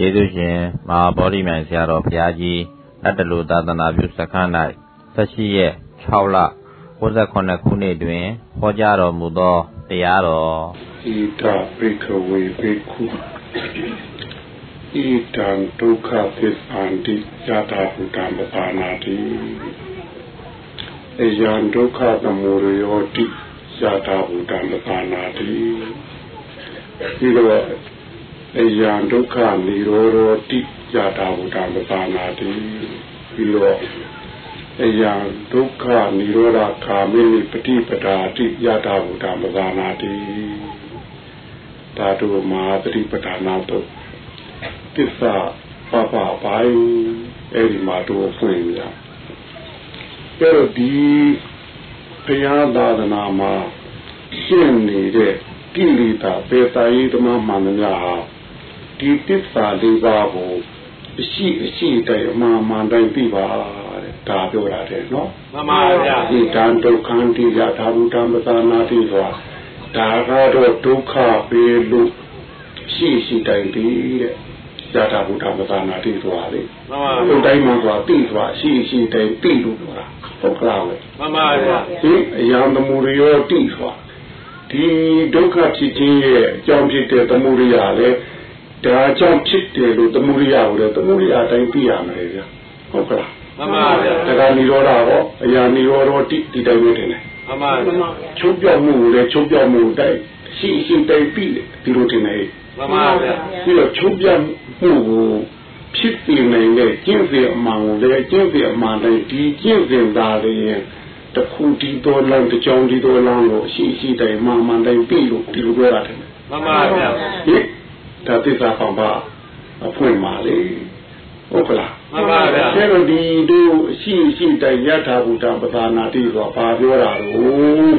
ယေရှုရှင်မဟာဗောဓိမြိုင်ဆရာတော်ဘုရားကြီးအတ္တလူသာသနာပြုစခန်း၌18ရက်6လ69ခုနှစ်တွင်ဟောကြားတော်မူသောတရားတော်ဣဒပိကဝေပိခုဣဒံဒုက္ခသစ္စာတိယတာဘုဒ္ဓံပပါဏာတိအယံဒုက္ခသမုရယောတိယတာဘုဒ္ဓံပပါဏာတိဒီတော့ အယံဒုက္ခនិရောဓတိယတာဘုဒ္ဓမသာနာတိပြီးတော့အယံဒုက္ခនិရောဓခာမိပฏิပဒါတိယတာဘုဒ္ဓမသာနာတိဓာတုမဟာပฏิပဒါနာတော့သစ္စာပပပိုင်းအဲ့ဒီမှာတော့ဖွင့်ရအဲ့တော့ဒီဘုရားသာသနာမှာရှင်းနေတဲ့ကိလေသာပေတာယိဓမ္မမှန်များဟာ ဒီတစ္ဆာလေးပါးကိုအရှိအရှိတိုင်အမှန်မှန်တိုင်းသိပါတဲ့ဒါပြောတာတဲ့နော်မှန်ပါဗျာဒီတန်ဒုက္ခန္တိယသာဝုတံပသနာတိဆိုတာဒါကတော့ဒုက္ခပေလို့ရှိရှိတိုင်ပြီးတဲ့ယထာဘုဒ္ဓပသနာတိဆိုတာလေမှန်ပါဘုတိုင်းမှာဆိုတာသိဆိုတာရှိရှိတိုင်သိလို့ဆိုတာဟုတ်ကလားပဲမှန်ပါဗျာဒီအယံသမုရိယောတိဆိုတာဒီဒုက္ခဖြစ်ခြင်းရဲ့အကြောင်းဖြစ်တဲ့သမုဒိယလည်း ဒါကြောင့်ဖြစ်တယ်လို့သမုဒိယကိုလည်းသမုဒိယအတိုင်းသိရမယ်ဗျာဟုတ်ကလားမှန်ပါဗျာဒါကនិရောဓဟောအရာនិရောဓတိဒီတိုင်းပဲတင်တယ်မှန်ပါဗျာချုပ်ပြောက်မှုကိုလည်းချုပ်ပြောက်မှုတိုင်းရှိရှိတိုင်းပြီးဒီလိုတင်တယ်မှန်ပါဗျာပြီးတော့ချုပ်ပြောက်မှုကိုဖြစ်တည်နိုင်တဲ့ကျင့်စဉ်အမှန်ကိုလည်းကျင့်စဉ်အမှန်တိုင်းဒီကျင့်စဉ်သားလေးတခုဒီတော်လမ်းတကြောင်ဒီတော်လမ်းကိုအရှိရှိတိုင်းမှန်မှန်တိုင်းပြီးလို့ဒီလိုပြောတာတယ်မှန်ပါဗျာဟင် ဒါသစ္စာပံပါအဖွင့်ပါလေဟုတ်ကလားမှန်ပါဗျာအဲတော့ဒီတို့အရှိရှိတိုင်းယထာဘုဒ္ဓပသနာတိဆိုတာဘာပြောတာလို့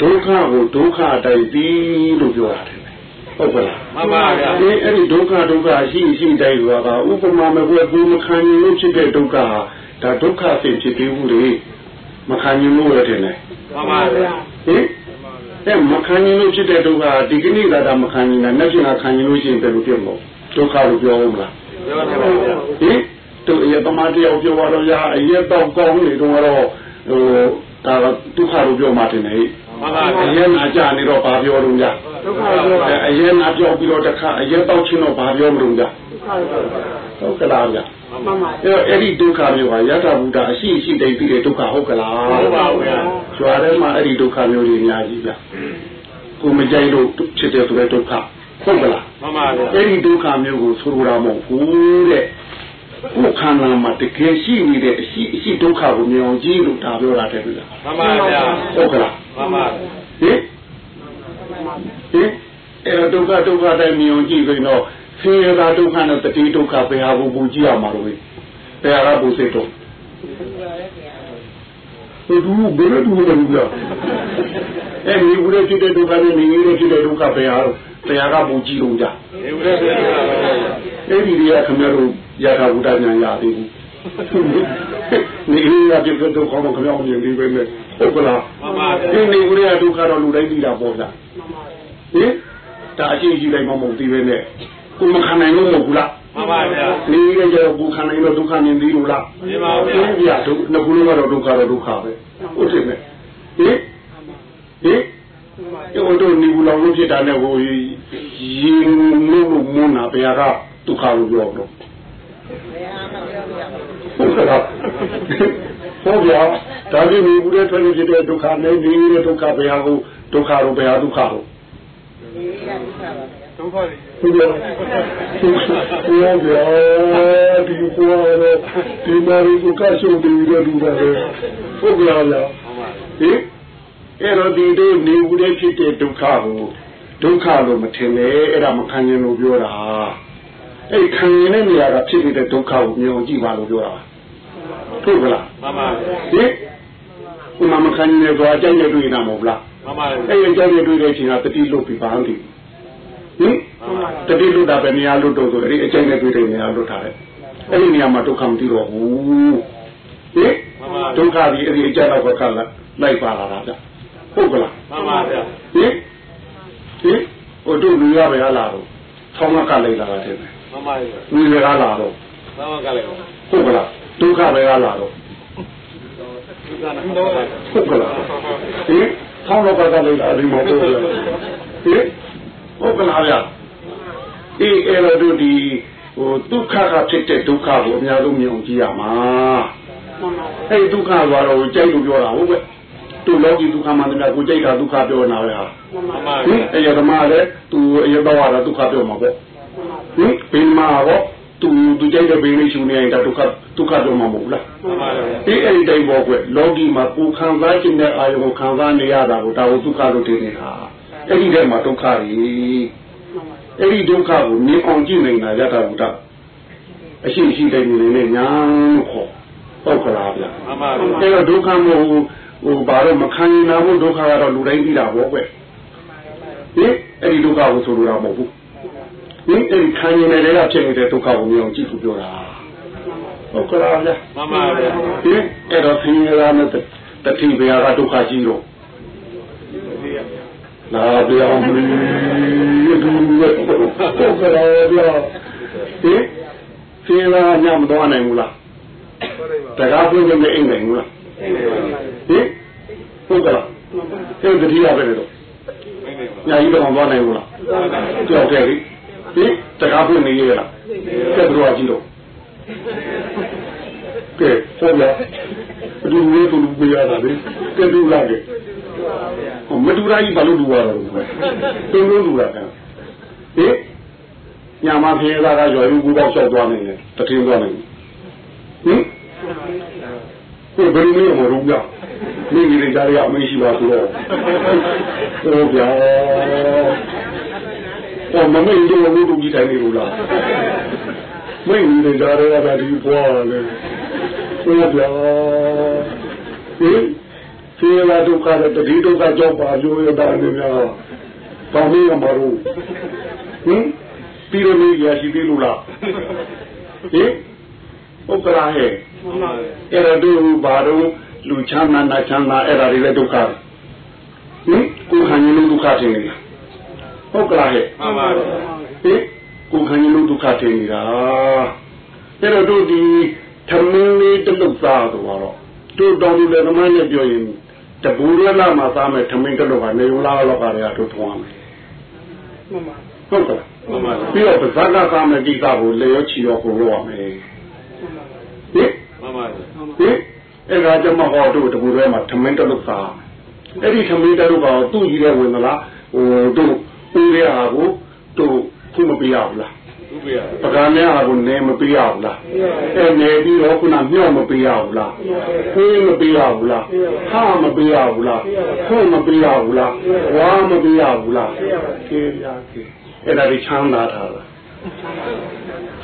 ဒုက္ခကိုဒုက္ခတိုင်းပြီးလို့ပြောတာတယ်ဟုတ်ကလားမှန်ပါဗျာဒီအဲ့ဒီဒုက္ခဒုက္ခရှိရှိတိုင်းဆိုတာဥပမာမကွယ်ဘူးမခံရင်လို့ဖြစ်တဲ့ဒုက္ခဟာဒါဒုက္ခဖြစ်ဖြစ်ပြီးဘူးလေမခံရင်လို့ရတယ်လေမှန်ပါဗျာဟင် အဲမခံရင်လို့ဖြစ်တဲ့ဒုက္ခဒီကနေ့ကသာမခံရင်လည်းနှစ်ဖြစ်ကခံရင်လို့ရှိရင်ဘယ်လိုဖြစ်မလဲဒုက္ခလို့ပြောဦးမလားပြောပါပါဗျာဟင်တို့အရတမတရားပြောတော့ရအရက်တော့ကောင်းနေတော့တော့ဟိုဒါဒုက္ခလို့ပြောမှတင်နေမှန်ပါအရက်နာကြနေတော့ဘာပြောလို့ကြဒုက္ခပြောအရက်နာပြောပြီးတော့တခါအရက်တော့ချင်းတော့ဘာပြောမလို့ကြ ဟုတ်ကလားဗျမှန်ပါအဲ့အဲ့ဒီဒုက္ခမျိုးဟာယထာဘုဒ္ဓအရှိရှိတိတ်ပြီးတဲ့ဒုက္ခဟုတ်ကလားဟုတ်ပါဘူးဗျာကျွာထဲမှာအဲ့ဒီဒုက္ခမျိုးတွေအများကြီးဗျကိုမကြိုက်လို့ဖြစ်တဲ့ဆိုတဲ့ဒုက္ခဟုတ်ကလားမှန်ပါဗျာအဲ့ဒီဒုက္ခမျိုးကိုဆိုလိုတာမဟုတ်ဘူးတဲ့ကိုခန္ဓာမှာတကယ်ရှိနေတဲ့အရှိအရှိဒုက္ခကိုမြင်အောင်ကြည့်လို့ဒါပြောတာတဲ့ဗျာမှန်ပါဗျာဟုတ်ကလားမှန်ပါဟင်ဟင်အဲ့တော့ဒုက္ခဒုက္ခတိုင်းမြင်အောင်ကြည့်ဆိုရင်တော့ ဆင်းရဲတာဒုက္ခနဲ့တတိဒုက္ခဘယ်ဟာကိုပူကြည့်ရမှာလို့ဘယ်ဟာကပူစိတ်တော့ဘယ်သူဘယ်လိုတူလဲဗျာအဲ့ဒီဘူးရဖြစ်တဲ့ဒုက္ခနဲ့နေရဖြစ်တဲ့ဒုက္ခဘယ်ဟာဘယ်ဟာကပူကြည့်လို့ကြဒီဘူးရဖြစ်တဲ့အဲ့ဒီတွေကခင်ဗျားတို့ရတာဘုဒ္ဓဉာဏ်ရသေးဘူးနေရဖြစ်တဲ့ဒုက္ခတော့ခင်ဗျားမြင်ပြီးပဲနဲ့ဟုတ်ကလားမှန်ပါဗျာဒီနေဘူးရဒုက္ခတော့လူတိုင်းသိတာပေါ့ဗျာဟင်ဒါအရှိရှိတိုင်းမမဟုတ်သေးပဲနဲ့ ကိုမခံနိုင်လို့မဟုတ်ဘူးလားမှန်ပါဗျာနေရကြတော့ကိုခံနိုင်လို့ဒုက္ခမြင်ပြီးလို့လားမှန်ပါဗျာဒီပြဒုနှစ်ခုလုံးကတော့ဒုက္ခတော့ဒုက္ခပဲဟုတ်တယ်နဲ့ဟင်ဟင်ဒီတို့နေဘူးလောင်လို့ဖြစ်တာနဲ့ဟိုရင်လို့မွန်းတာဘယ်ဟာကဒုက္ခလို့ပြောတော့ဟုတ်ကဲ့ဟုတ်ဗျာဒါကြီးနေဘူးတဲ့ထွက်လို့ဖြစ်တဲ့ဒုက္ခနဲ့နေရတဲ့ဒုက္ခဘယ်ဟာကိုဒုက္ခလို့ဘယ်ဟာဒုက္ခလို့နေရ ဒုက္ခပါဒုက္ခတွေဘုရားဘုရားဗျာဒီကွာတော့ဒီမာရီကိုကရှုံးပြီးရလူတာလေဟုတ်ကဲ့လားဟင်အဲ့တော့ဒီတို့နေဦးတဲ့ဖြစ်တဲ့ဒုက္ခကိုဒုက္ခလို့မထင်နဲ့အဲ့ဒါမခံရင်လို့ပြောတာအဲ့ခံရင်တဲ့နေရာကဖြစ်နေတဲ့ဒုက္ခကိုမြင်အောင်ကြည့်ပါလို့ပြောတာဟုတ်ကလားမှန်ပါဟင်ခုမှမခံရင်တော့အကြိုက်ရတွေ့နေတာမဟုတ်လားမှန်ပါအဲ့အကြိုက်ရတွေ့တဲ့အချိန်ကတတိလွတ်ပြီးပါန်းတည် ဟင်တတိလွတ်တာပဲနေရာလွတ်တော့ဆိုအဲ့ဒီအကျဉ်းနဲ့တွေ့တဲ့နေရာလွတ်ထားတယ်အဲ့ဒီနေရာမှာဒုက္ခမသိတော့ဘူးဟင်ဒုက္ခဒီအဲ့ဒီအကျဉ်းတော့ကလိုက်ပါလာတာဗျဟုတ်ကလားမှန်ပါဗျဟင်ဟင်ဟိုတို့လူရပဲဟာလားတော့ဆောင်းမကလိုက်လာတာတဲ့ဟင်မှန်ပါရဲ့ဝိရကလာတော့သမောကလည်းဟုတ်ကလားဒုက္ခပဲကလာတော့ဒုက္ခနာတော့ဟုတ်ကလားဟင်ဆောင်းတော့ကလည်းလာဒီမှာတော့ဟင် ဟုတ်ကလားဗျာအေးအဲ့တော့တို့ဒီဟိုဒုက္ခကဖြစ်တဲ့ဒုက္ခကိုအများဆုံးမြင်အောင်ကြည့်ရမှာအဲ့ဒီဒုက္ခဆိုတော့ကြိုက်လို့ပြောတာဟုတ်ပဲသူလောကီဒုက္ခမှန်တယ်ကိုကြိုက်တာဒုက္ခပြောနေတာပဲဟာမှန်ပါဟင်အဲ့ရဓမ္မလည်းသူအရတော့ရတာဒုက္ခပြောမှာပေါ့ဟင်ဘယ်မှာတော့သူသူကြိုက်တဲ့ဘယ်လိုရှုနေရင်ဒုက္ခဒုက္ခပြောမှာမဟုတ်လားမှန်ပါရဲ့ဒီအဲ့ဒီတိုင်းပေါ်ကွလောကီမှာကိုခံစားခြင်းတဲ့အာယုံကိုခံစားနေရတာကိုဒါကိုဒုက္ခလို့ထင်နေတာ အဲ့ဒီထဲမှာဒုက္ခကြီးအဲ့ဒီဒုက္ခကိုမြင်အောင်ကြည့်နေတာရတာဘုရားအရှိရှိတိုင်းနေနေညာခေါ်ဟုတ်ကလားဗျာမှန်ပါအဲ့တော့ဒုက္ခမဟုတ်ဟိုဘာလို့မခံနိုင်ဘူးဒုက္ခကတော့လူတိုင်းသိတာပေါ့ကွဟင်အဲ့ဒီဒုက္ခကိုဆိုလိုတာမဟုတ်ဘူးဟင်အဲ့ဒီခံရင်လည်းကဖြစ်နေတဲ့ဒုက္ခကိုမြင်အောင်ကြည့်သူပြောတာဟုတ်ကလားဗျာမှန်ပါရဲ့ဟင်အဲ့တော့ခင်ဗျားနဲ့တတိဘုရားကဒုက္ခကြီးတော့ လာပြောင်းပြီဒူရဲ့ဟုတ်ကဲ့ဗျာဟင်ခင်ဗျားညမတော်နိုင်ဘူးလားတကားပြင်းနေအိမ်နိုင်ဘူးလားဟင်ဟုတ်ကဲ့အဲ့တတိယပဲတော့ညာကြီးတော့မသွားနိုင်ဘူးလားကြောက်တယ်လေဟင်တကားပြင်းနေရလားကဲဘယ်လိုကြည့်တော့ကဲဟုတ်လားဒီလိုတူလူပြရတာလေကဲတူလာတယ်ဟို မတူရာကြီးဘာလို့တူရတော့လဲတုံးလုံးတူတာကဟင်ညာမဖေးသားကရွယ်ယူကူတော့ဆောက်သွားနေတယ်တထင်းသွားနေဟင်ဟိုဘယ်လိုမျိုးမလုပ်ရမိမိတွေကြားရအမေးရှိပါဆိုတော့ဟုတ်ဗျာဟောမမေ့တော့လို့တူကြီးတိုင်းနေလို့လားမိမိတွေကြားရတာဒီပွားလေဟုတ်ဗျာဟင် သေလာဒုက္ခတဲ့တတိဒုက္ခကြောင့်ပါလို့ရတာနေများတောင်းနေရမှာလို့ဟင်ပြီးတော့နေရရှိသေးလို့လားဟင်ဟုတ်ကလားဟဲ့မှန်ပါရဲ့အဲ့ဒါတို့ဘာတော့လူချမ်းသာနာချမ်းသာအဲ့ဒါတွေလည်းဒုက္ခဟင်ကိုယ်ခံရင်လို့ဒုက္ခထင်နေတာဟုတ်ကလားဟဲ့မှန်ပါရဲ့ဟင်ကိုယ်ခံရင်လို့ဒုက္ခထင်နေတာအဲ့တော့တို့ဒီသမင်းလေးတစ်လုတ်သားတော့တို့တော်လူလည်းသမိုင်းနဲ့ပြောရင် တပူရလာမှာသားမယ်သမင်းတစ်လုတ်ကနေုံလာတော့ကလည်းတို့ထွားမယ်ဟုတ်ကဲ့မှန်ပါရဲ့ပြီးတော့ဗဇက်ကသားမယ်ဒီကကိုလေရောချီရောကိုလို့ရမယ်ဟင်မှန်ပါရဲ့ဟင်အဲ့ဒါကြမှာဟောတို့တကူထဲမှာထမင်းတစ်လုတ်စားအဲ့ဒီထမင်းတစ်လုတ်ကသူ့ကြီးတဲ့ဝင်မလားဟိုတို့ဦးရဟာကိုတို့ခုမပေးရဘူးလားဥ ပ္ပယပကံနဲ့ဟာကိုနေမပေးရဘူးလားအဲ့နေပြီးတော့ခုနမြော့မပေးရဘူးလားခွေးမပေးရဘူးလားဟာမပေးရဘူးလားခွန်းမပေးရဘူးလားဝါမပေးရဘူးလားကေရကေအဲ့ဒါဒီချမ်းသာတာလား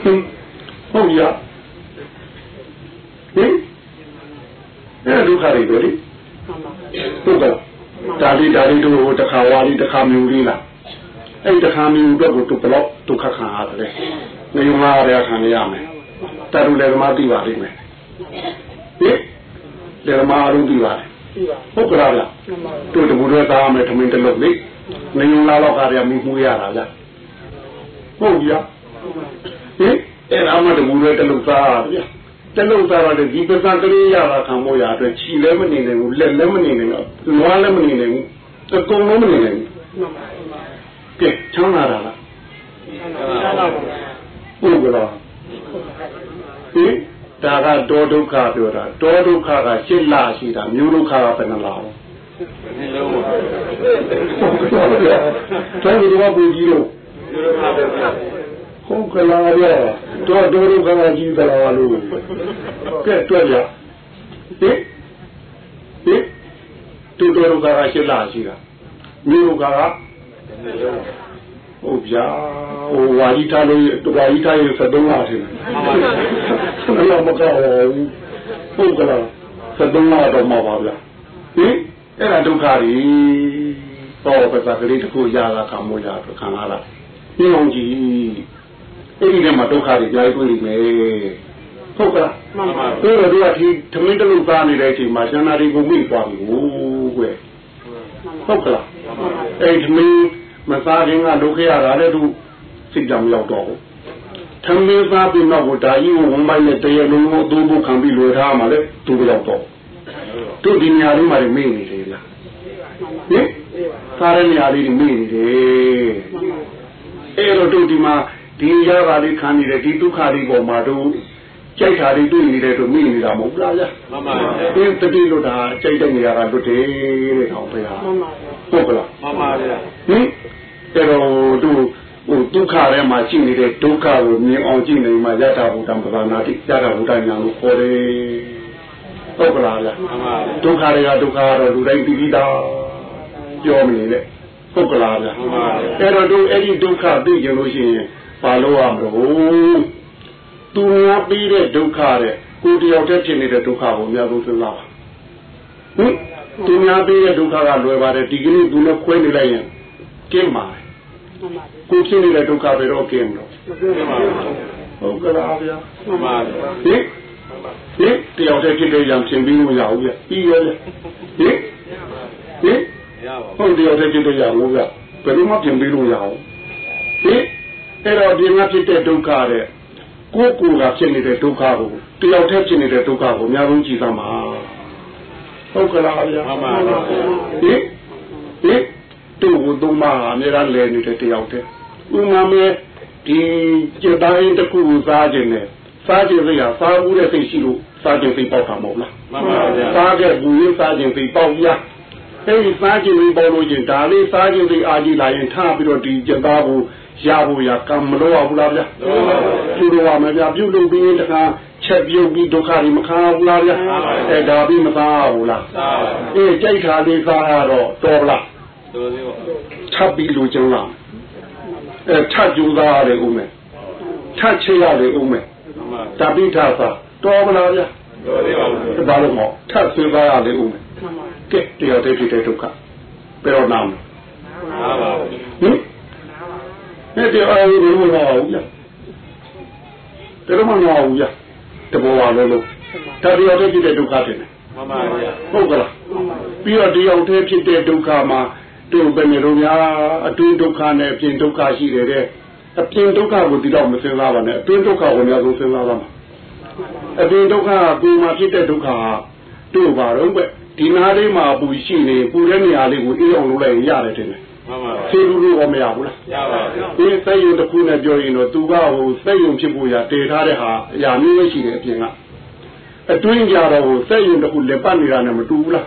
ဟင်ဟုတ်ရဟင်အဲ့ဒါဒုက္ခတွေပဲလေဟုတ်ကဲ့ဒါလေးဒါလေးတို့တစ်ခါဝါလေးတစ်ခါမျိုးလေးလား အဲ့ဒီတစ်ခါမျိုးတော့ကိုတို့ဘလောက်ဒုက္ခခံရတယ်နေုံလာရခံရမယ်တာရုလည်းဓမ္မသိပါလိမ့်မယ်ဟင်လေဓမ္မအရုပ်သိပါလေဟုတ်ကဲ့လားတို့တဘူတွေသားမယ်ထမင်းတစ်လုံးလေနေုံလာတော့ကရမိမှုရတာလားဟုတ်ပြီဟင်အဲ့ဒါမှတဘူတွေတစ်လုံးသားဗျာတလုံးသားရတယ်ဒီပစံကလေးရတာခံမို့ရအတွက်ခြီလည်းမနေနိုင်ဘူးလက်လည်းမနေနိုင်ဘူးနွားလည်းမနေနိုင်ဘူးအကုန်လုံးမနေနိုင်ဘူး ကဲချမ်းသာတာလားဟုတ်ကဲ့လားဟင်ဒါကတောဒုက္ခပြောတာတောဒုက္ခကရှစ်လရှိတာမျိုးဒုက္ခကဘယ်နှလားလဲဒီလုံးပါတော်ဒီတော့ပူကြီးလို့ဒီလိုပါပဲဟုတ်ကလားဗျာတော်တော်ဒုက္ခကကြီးသလားလို့ကဲတွေ့ရဟင်ဟင်တူတော်ဒုက္ခကရှစ်လရှိတာမျိုးဒုက္ခက ဟုတ်ဗျာဟိုဝါကြီးထားလို့ဝါကြီးထားရင်73လထင်တယ်ဘယ်တော့မကောက်ဘူးဟုတ်ကလား73လတော့မှာပါဗျာဟင်အဲ့ဒါဒုက္ခကြီးတော့ပစ္စကလေးတစ်ခုရတာကမို့ရတော့ခံလာတာဒီအောင်ကြီးအဲ့ဒီထဲမှာဒုက္ခတွေကြားတွေ့နေမယ်ဟုတ်ကလားမှန်ပါဆိုတော့ဒီကဒီသမင်းတလူသားနေတဲ့အချိန်မှာဇန္နာတွေကိုမိသွားပြီဟိုးကွယ်ဟုတ်ကလားအဲ့ဒီသမင်း မစားခြင်းကဒုက္ခရတာလည်းသူစိတ်ကြောင်ရောက်တော့ဘူးသမင်းသားပြီးတော့ကိုဒါကြီးကိုဝမ်းပိုင်းနဲ့တရလုံးကိုသုံးဖို့ခံပြီးလွယ်ထားမှလည်းသူတော့တော့တို့ဒီညာလေးမှလည်းမေ့နေတယ်လားဟင်စားတဲ့နေရာလေးမေ့နေတယ်အဲ့တော့တို့ဒီမှာဒီရတာလေးခံနေတယ်ဒီဒုက္ခလေးပေါ်မှာတို့ကြိုက်တာလေးတွေ့နေတယ်တို့မေ့နေတာမဟုတ်လားဗျာမှန်ပါဗျာဒီတတိလို့ဒါကြိုက်တဲ့နေရာကလွတ်တယ်တဲ့ဟောဖေဟာ ဟုတ်ကလားမှန်ပါဗျာဟင်အဲ့တော့သူဟိုဒုက္ခထဲမှာရှိနေတဲ့ဒုက္ခကိုမြင်အောင်ကြည့်နေမှယထာဘုဒ္ဓံပဒနာတိယထာဘုဒ္ဓညာကိုခေါ်တယ်ဟုတ်ကလားဗျာမှန်ပါဗျာဒုက္ခတွေကဒုက္ခကတော့လူတိုင်းပြီးပြီးသားပြောမနေနဲ့ဟုတ်ကလားဗျာအဲ့တော့သူအဲ့ဒီဒုက္ခသိကြလို့ရှိရင်ဘာလို့ရမလို့သူများပြီးတဲ့ဒုက္ခတဲ့ကိုယ်တယောက်တည်းဖြစ်နေတဲ့ဒုက္ခကိုအများဆုံးစဉ်းစားပါဟင် သူများပြီးတဲ့ဒုက္ခကလွယ်ပါတယ်ဒီကနေ့သူနဲ့ခွဲနေလိုက်ရင်ကျင်းပါတယ်ကိုယ်ဖြစ်နေတဲ့ဒုက္ခပဲတော့ကျင်းတော့မှန်ပါဗျာဟုတ်ကလားဗျာမှန်ပါဗျာဟင်ဟင်တယောက်တည်းဖြစ်တဲ့ရံဖြစ်ပြီးလို့ရအောင်ဗျပြီးရောလေဟင်ဟင်ရပါဟုတ်တယ်တဲ့ဖြစ်တဲ့ရအောင်ဗျဘယ်လိုမှပြင်ပြီးလို့ရအောင်ဟင်အဲ့တော့ဒီမှာဖြစ်တဲ့ဒုက္ခတဲ့ကိုယ်ကိုယ်ကဖြစ်နေတဲ့ဒုက္ခကိုတယောက်တည်းဖြစ်နေတဲ့ဒုက္ခကိုအများဆုံးကြည့်သမှာ ဟုတ်ကလားဗျာမှန်ပါဗျာဟင်ဟင်တူဟိုသုံးပါးအများအားလဲနေတဲ့တယောက်တည်းဥမာမဲဒီကြက်တိုင်းတစ်ခုကိုစားခြင်းနဲ့စားခြင်းစိတ်ဟာစားမှုတဲ့စိတ်ရှိလို့စားခြင်းစိတ်ပေါက်တာမဟုတ်လားမှန်ပါဗျာစားတဲ့ဘူးရင်းစားခြင်းစိတ်ပေါက်ရအဲဒီစားခြင်းစိတ်ပေါက်လို့ချင်းဒါလေးစားခြင်းစိတ်အာကြီးလာရင်ထားပြီးတော့ဒီကြက်သားကိုရဖို့ရကံမလို့ရဘူးလားဗျာပြုလို့ရမယ်ဗျာပြုလို့ပြီးရင်တခါ ချက်ပြုတ်ပြီးဒုက္ခတွေမခံဘူးလားဗျာအဲဒါပြီးမစားဘူးလားစားပါအေးကြိုက်တာလေးစားရတော့တော်ဗလားတို့သေးပါထပ်ပြီးလိုချင်လားအဲထပ်ကြိုးစားရတယ်ဦးမယ်ထပ်ချရတယ်ဦးမယ်မှန်ပါတပိဋ္ဌာသာတော်ဗလားဗျာတို့သေးပါဒါလို့မဟုတ်ထပ်ဆွေးစားရတယ်ဦးမယ်ကဲတရားတည်းဖြစ်တဲ့ဒုက္ခဘယ်တော့နာမလဲမှန်ပါဟင်ဒီတရားရင်းမလာဘူးဗျာတယ်မနာဘူးဗျာ တဘောပါလို့လို့ဒါတရားတည်းဖြစ်တဲ့ဒုက္ခတင်တယ်မှန်ပါဗျာဟုတ်ကလားပြီးတော့တရားတည်းဖြစ်တဲ့ဒုက္ခမှာတို့ဘယ်နေလို့များအတွင်းဒုက္ခနဲ့အပြင်ဒုက္ခရှိတယ်တဲ့အပြင်ဒုက္ခကိုဒီတော့မစဉ်းစားပါနဲ့အတွင်းဒုက္ခကိုများဆုံးစဉ်းစားပါမှာအပြင်ဒုက္ခကကိုယ်မှာဖြစ်တဲ့ဒုက္ခကတို့ပါတော့ပဲဒီနားလေးမှာပူရှိနေပူတဲ့နေရာလေးကိုအေးအောင်လုပ်လိုက်ရင်ရတယ်တင်တယ် မှန်ပါဆေးလူလူရောမရဘူးလားရပါဗျာဒီစက်ရုံတစ်ခုနဲ့ပြောရင်တော့သူကဟိုစက်ရုံဖြစ်ဖို့ရတည်ထားတဲ့ဟာအရာမျိုးပဲရှိတယ်အပြင်ကအတွင်းကြတော့ဟိုစက်ရုံတစ်ခုလက်ပတ်နေတာနဲ့မတူဘူးလား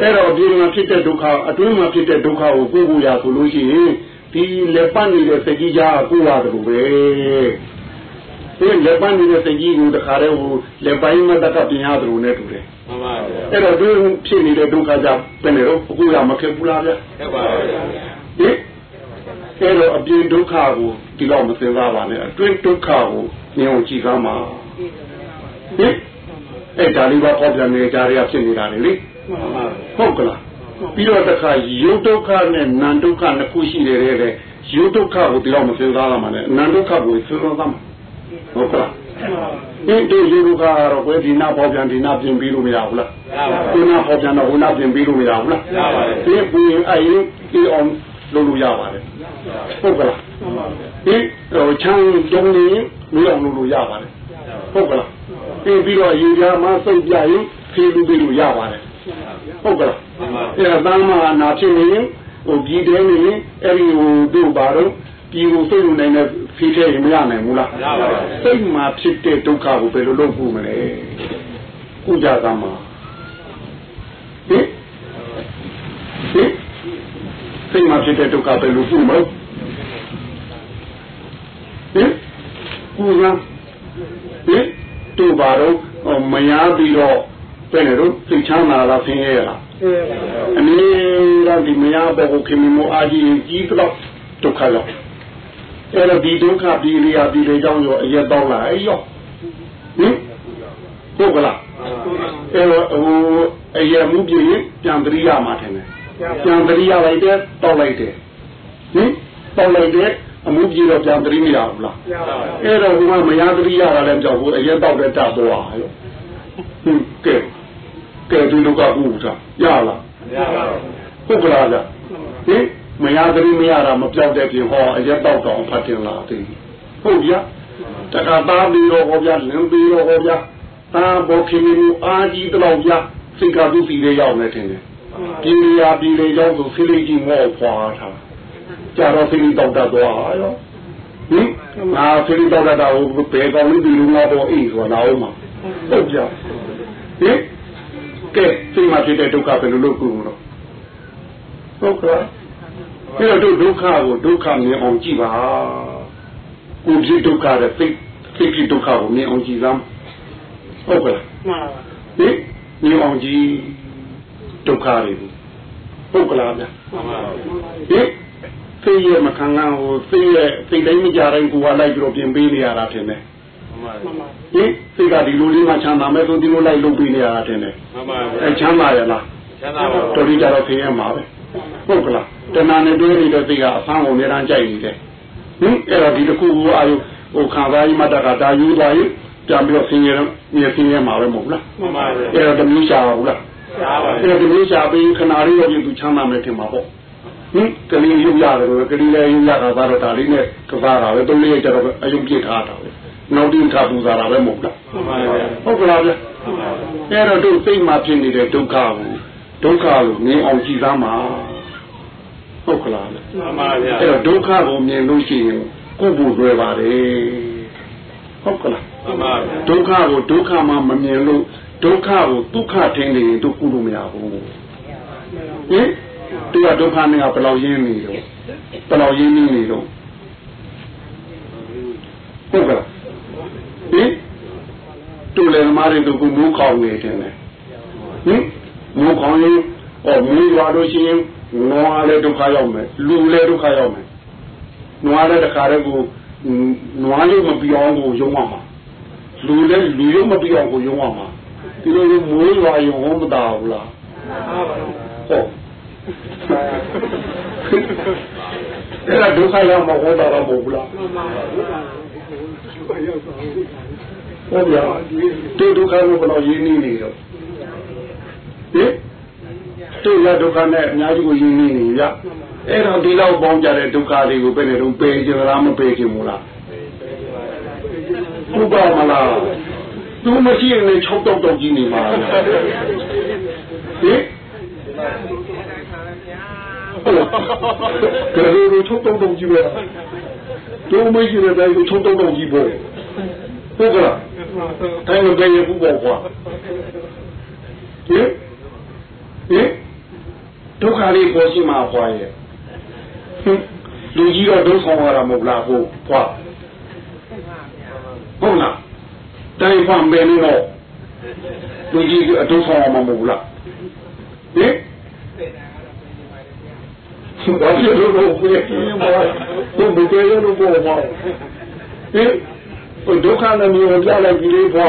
အဲ့တော့ဒီမှာဖြစ်တဲ့ဒုက္ခအတွင်းမှာဖြစ်တဲ့ဒုက္ခကိုကိုယ်ကိုယ်ရဆိုလို့ရှိရင်ဒီလက်ပတ်နေတဲ့စက်ကြီးကြားကိုယ်ရတယ်လို့ပဲ ဒီလက်ပတ်နေတဲ့စက်ကြီးကိုတခါတည်းဟိုလက်ပိုင်းမတက်ကပြင်ရတယ်လို့နဲ့တူတယ်မှန်ပါဗျာအဲ့တော့ဒီဖြစ်နေတဲ့ဒုက္ခကြောင့်ဘယ်နဲ့တော့ကိုယ်ရမဖြစ်ဘူးလားဗျဟုတ်ပါဗျာဟင်အဲ့တော့အပြင်ဒုက္ခကိုဒီတော့မစဉ်းစားပါနဲ့အတွင်းဒုက္ခကိုမြင်အောင်ကြည့်ကားမှာဟင်အဲ့ဒါလေးပါပေါ်ပြန်နေကြရဖြစ်နေတာလေလေမှန်ပါဟုတ်ကလားပြီးတော့တခါယုတ်ဒုက္ခနဲ့နံဒုက္ခနှစ်ခုရှိတယ်တဲ့ယုတ်ဒုက္ခကိုဒီတော့မစဉ်းစားရမှာနဲ့နံဒုက္ခကိုစဉ်းစားသမှာ ဟုတ်ကလားဒီဒီယုတ်ဒုက္ခကတော့ဘယ်ဒီနာပေါ်ပြန်ဒီနာပြင်ပြီးလို့မရဘူးလားရပါဒီနာပေါ်ပြန်တော့ဟိုနာပြင်ပြီးလို့မရဘူးလားရပါတယ်ဒီပူရင်အဲ့ရင်ဒီအောင်လုပ်လို့ရပါတယ်ဟုတ်ကလားဒီဟိုချမ်းတုံးနေလူအောင်လုပ်လို့ရပါတယ်ဟုတ်ကလားပြီးပြီးတော့ရေပြားမှာစိတ်ပြရင်ဖြေလို့ပြီးလို့ရပါတယ်ဟုတ်ကလားမှန်ပါအဲ့ဒါသားမကနာဖြစ်နေရင်ဟိုကြီးတယ်နေရင်အဲ့ဒီဟိုတို့ပါတော့ ဒီကိုစိတ်လိုနိုင်တဲ့ဖြေးထဲရင်မရနိုင်ဘူးလားရပါပါစိတ်မှာဖြစ်တဲ့ဒုက္ခကိုဘယ်လိုလုပ်ဖို့မလဲကုကြကမှာဟင်ဟင်စိတ်မှာဖြစ်တဲ့ဒုက္ခဘယ်လိုဖို့မလဲဟင်ကုကဟင်တို့ပါတော့ဟိုမရပြီးတော့ဘယ်နဲ့တော့စိတ်ချမ်းသာလားဆင်းရဲလားအနည်းတော့ဒီမရဘကိုခင်မအာကြီးကြီးတော့ဒုက္ခရောက် အဲ့တော့ဒီဒုက္ခပြီးရပြီးလေကြောင်းရောအရက်တော့လာအဲ့ရောဟင်ဟုတ်ကလားအဲ့တော့ဟိုအရက်မှုပြင်းပြန်တရိယာမှာထင်တယ်ပြန်တရိယာလိုက်တဲ့တောက်လိုက်တယ်ဟင်တောက်လိုက်တဲ့အမှုပြေတော့ပြန်တရိမရဘူးလားအဲ့တော့ဒီမှာမရတရိယာကလည်းကြောက်ဘူးအရက်တော့တဲ့တတ်သွားရောဟင်ကဲကဲဒီဒုက္ခဘူးတာရလားရပါဟုတ်ကလားဗျဟင် မရသတိမရတာမပြောက်တဲ့ပြင်ဟောအရက်တော့တောင်ဖတ်တင်လာသေးဟုတ်ဗျာတခါသားပြီးတော့ဟောပြလင်းပြီးတော့ဟောပြသားဘောခင်မူအာကြီးတော့ပြစိတ်ကသူစီလေးရောက်နေတယ်တင်တယ်ပြည်ရပြည်လေးရောက်ဆိုဖိလိကြီးမော့ဖွာထားကြတော့ဖိလိတော့တတ်သွားရောဟင်ငါဖိလိတော့တတ်တာကိုဘယ်ကောင်လေးဒီလိုငါတော့အေးဆိုတာအောင်မှာဟုတ်ကြဟင်ကဲစိတ်မှာဖြစ်တဲ့ဒုက္ခဘယ်လိုလုပ်ကူလို့ဟုတ်ကဲ့ ပြီးတော့ဒုက္ခကိုဒုက္ခမြင်အောင်ကြည့်ပါကိုဖြစ်ဒုက္ခတဲ့စိတ်စိတ်ဖြစ်ဒုက္ခကိုမြင်အောင်ကြည့်စမ်းဟုတ်ကဲ့မှန်ပါဟင်မြင်အောင်ကြည့်ဒုက္ခတွေပုတ်ကလားဗျာမှန်ပါဟင်စိတ်ရဲ့မခံခံဟိုစိတ်ရဲ့စိတ်တိုင်းမကြတိုင်းကိုယ်ကလိုက်ပြီးတော့ပြင်ပေးနေရတာထင်တယ်မှန်ပါဟင်စိတ်ကဒီလိုလေးမှချမ်းသာမယ်ဆိုဒီလိုလိုက်လုပ်ပေးနေရတာထင်တယ်မှန်ပါအဲချမ်းသာရလားချမ်းသာပါတော်ဒီကြတော့သိရမှာပဲ ဟုတ်ကလားတဏှာနဲ့တွဲနေတဲ့စိတ်ကအဆန်းကိုနေရန်ကြိုက်နေတယ်ဟင်အဲ့တော့ဒီတစ်ခုကိုအာယုဟိုခံစားရမှတကဒါယူသွားရင်ပြန်ပြီးတော့ဆင်းရဲမြင်ဆင်းရဲမှာပဲမဟုတ်လားမှန်ပါဗျအဲ့တော့တမျိုးရှာဘူးလားရှားပါအဲ့တော့တမျိုးရှာပြီးခဏလေးတော့ပြင်သူချမ်းသာမယ်ထင်ပါပေါ့ဟင်ကလေးရုပ်ရတယ်ကလေးလည်းရုပ်ရတာသာတော့ဒါလေးနဲ့ကစားတာပဲသုံးလေးကျတော့အယုံပြစ်ထားတာပဲနောက်တင်ထားပူစားတာပဲမဟုတ်လားမှန်ပါဗျဟုတ်ကလားဗျအဲ့တော့တို့စိတ်မှာဖြစ်နေတဲ့ဒုက္ခကို ဒုက္ခကိုမြင်အောင်ကြည်သားမှာဟုတ်ကလားဗျမှန်ပါဗျအဲ့တော့ဒုက္ခကိုမြင်လို့ရှိရင်ကိုယ်ပူလွယ်ပါတယ်ဟုတ်ကလားမှန်ပါဗျဒုက္ခကိုဒုက္ခမှမမြင်လို့ဒုက္ခကိုဒုက္ခထင်နေရင်တို့ကုလို့မရဘူးဟင်သူကဒုက္ခနဲ့ဘယ်လောက်ရင်းနေတော့ဘယ်လောက်ရင်းနေတော့ဟုတ်ကဲ့ဟင်တူလေသမားတွေတို့ကမူးခေါင်နေတယ်ဟင် မူးခေါင်ရင်ဟောမူးရွာလို့ရှိရင်နွားလည်းဒုက္ခရောက်မယ်လူလည်းဒုက္ခရောက်မယ်နွားလည်းတခါတည်းကိုနွားလေးမပြောင်းကိုယုံရမှာလူလည်းလူရုံမပြောင်းကိုယုံရမှာဒီလိုမျိုးမွေးရွာယုံဟောမတာဘူးလားဟုတ်အဲ့ဒါဒုက္ခရောက်မှာဟောတာတော့မဟုတ်ဘူးလားဟုတ်ဗျာဒီဒုက္ခကိုဘယ်လိုရင်းနေနေတော့ ဟင်ဒီရဒုက္ခနဲ့အများကြီးကိုရင်းနေနေဗျအဲ့တော့ဒီလောက်ပေါင်းကြတဲ့ဒုက္ခတွေကိုဘယ်နဲ့တော့ပယ်ကြလားမပယ်ကြဘူးလားဘုရားမလားသူမရှိရင်လည်း6တောက်တောက်ကြီးနေမှာဟင်ကဲလို့6တောက်တောက်ကြီးပဲသူမရှိရင်လည်း6တောက်တောက်ကြီးပေါ့ဟုတ်ကလားတိုင်းမပေးရဘူးပေါ့ကွာဟင် ဟင်ဒုက္ခလေးပေါ်ရှိမှာခွာရဲ့လူကြီးတော့ဒုက္ခဆောင်ရတာမဟုတ်လားဟုတ်ခွာဟုတ်လားတိုင်းဖန်ပဲလို့တော့လူကြီးအဒုက္ခဆောင်ရမှာမဟုတ်လားဟင်ဘာဖြစ်လို့လို့ပြေးနေမှာဘယ်လိုလဲလို့ပြောမှာဟင်ဒုက္ခနဲ့မျိုးပြလိုက်ပြီလေဖွာ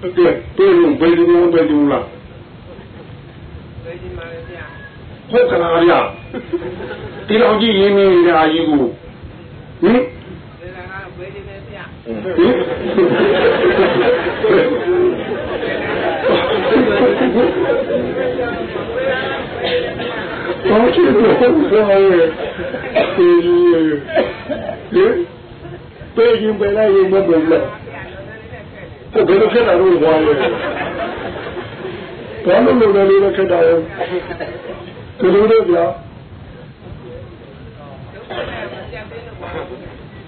ဟုတ်ကဲ့ပြေလို့ဘယ်လိုလုပ်ဘယ်လိုလား ဟုတ်ကလားဗျာဒီလောက်ကြည့်ရင်းနေနေတာအာကြီးကိုဟင်ဘာဖြစ်လို့လဲဒီဒီပေးရင်ပေးလိုက်ရင်မဘယ်လဲဘယ်လိုဖြစ်တာလို့ပြောရဲ ဘာလို့လဲလို့ခက်တာလဲဒီလိုလေဗျာ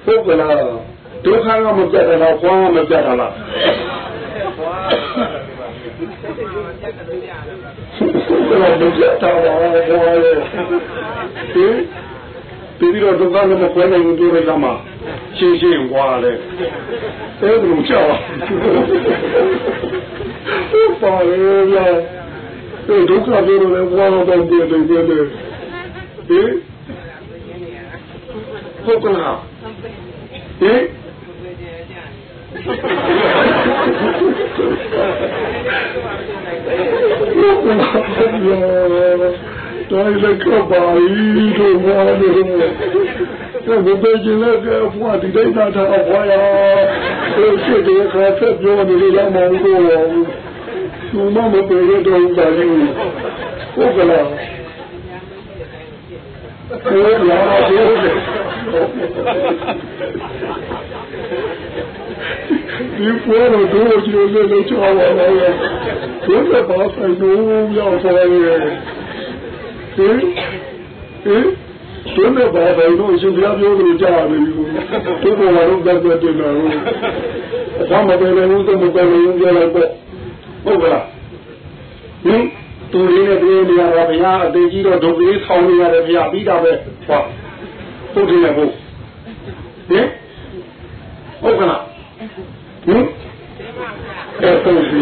ဟုတ်ကလားဒုက္ခကမပြတ်တယ်လားခွာမပြတ်တာလားဘယ်လိုပြတ်တာလဲဘာလဲဒီပြီးတော့ဒုက္ခနဲ့မခွဲနိုင်ဘူးပြောလိုက်မှာ ရှင်းရှင်းကွာလေအဲ့ဒါလို့ကြောက်ပါလေဗျာဒီဒုက္ခပြောလို့လည်းဘွားတော့တယ်တယ်တယ်တယ်ဒီဟုတ်ကလားဟင်တော်ရကပါရီတို့ဘာလို့ တော့ဘယ်ပဲကျင်လဲကအဖွာဒီတိုင်းသာထားအဖွာရအဲ့စစ်တဲ့ခါဆက်ပြောနေရမှန်းကိုသူမမပြေရတော့ဘာလဲဟုတ်ကလားဘယ်လာပြောတယ်ဒီပေါ်တော့တို့ကျိုးလေးလေးချောပါလားဘယ်တော့ပါဆိုင်လို့ရောက်သွားရဲ့ဟင်ဟင် ရှင်နဲ့ဘာပဲလို့ရှင်ပြပြောလို့ကြားရတယ်ဒီတို့ကတော့တော့ပြတ်တင်တာဟုတ်အဆောင်မပဲလို့တော့မပဲလို့ပြောလိုက်ပေါ့ဟုတ်ကလားဟင်သူလေးနဲ့တွေ့နေရတာဘုရားအသေးကြီးတော့ဒုက္ခလေးဆောင်းနေရတယ်ဘုရားပြီးတာပဲဟောဟုတ်တယ်ဘုဟင်ဟုတ်ကလားဟင်အဲ့တော့ဒီ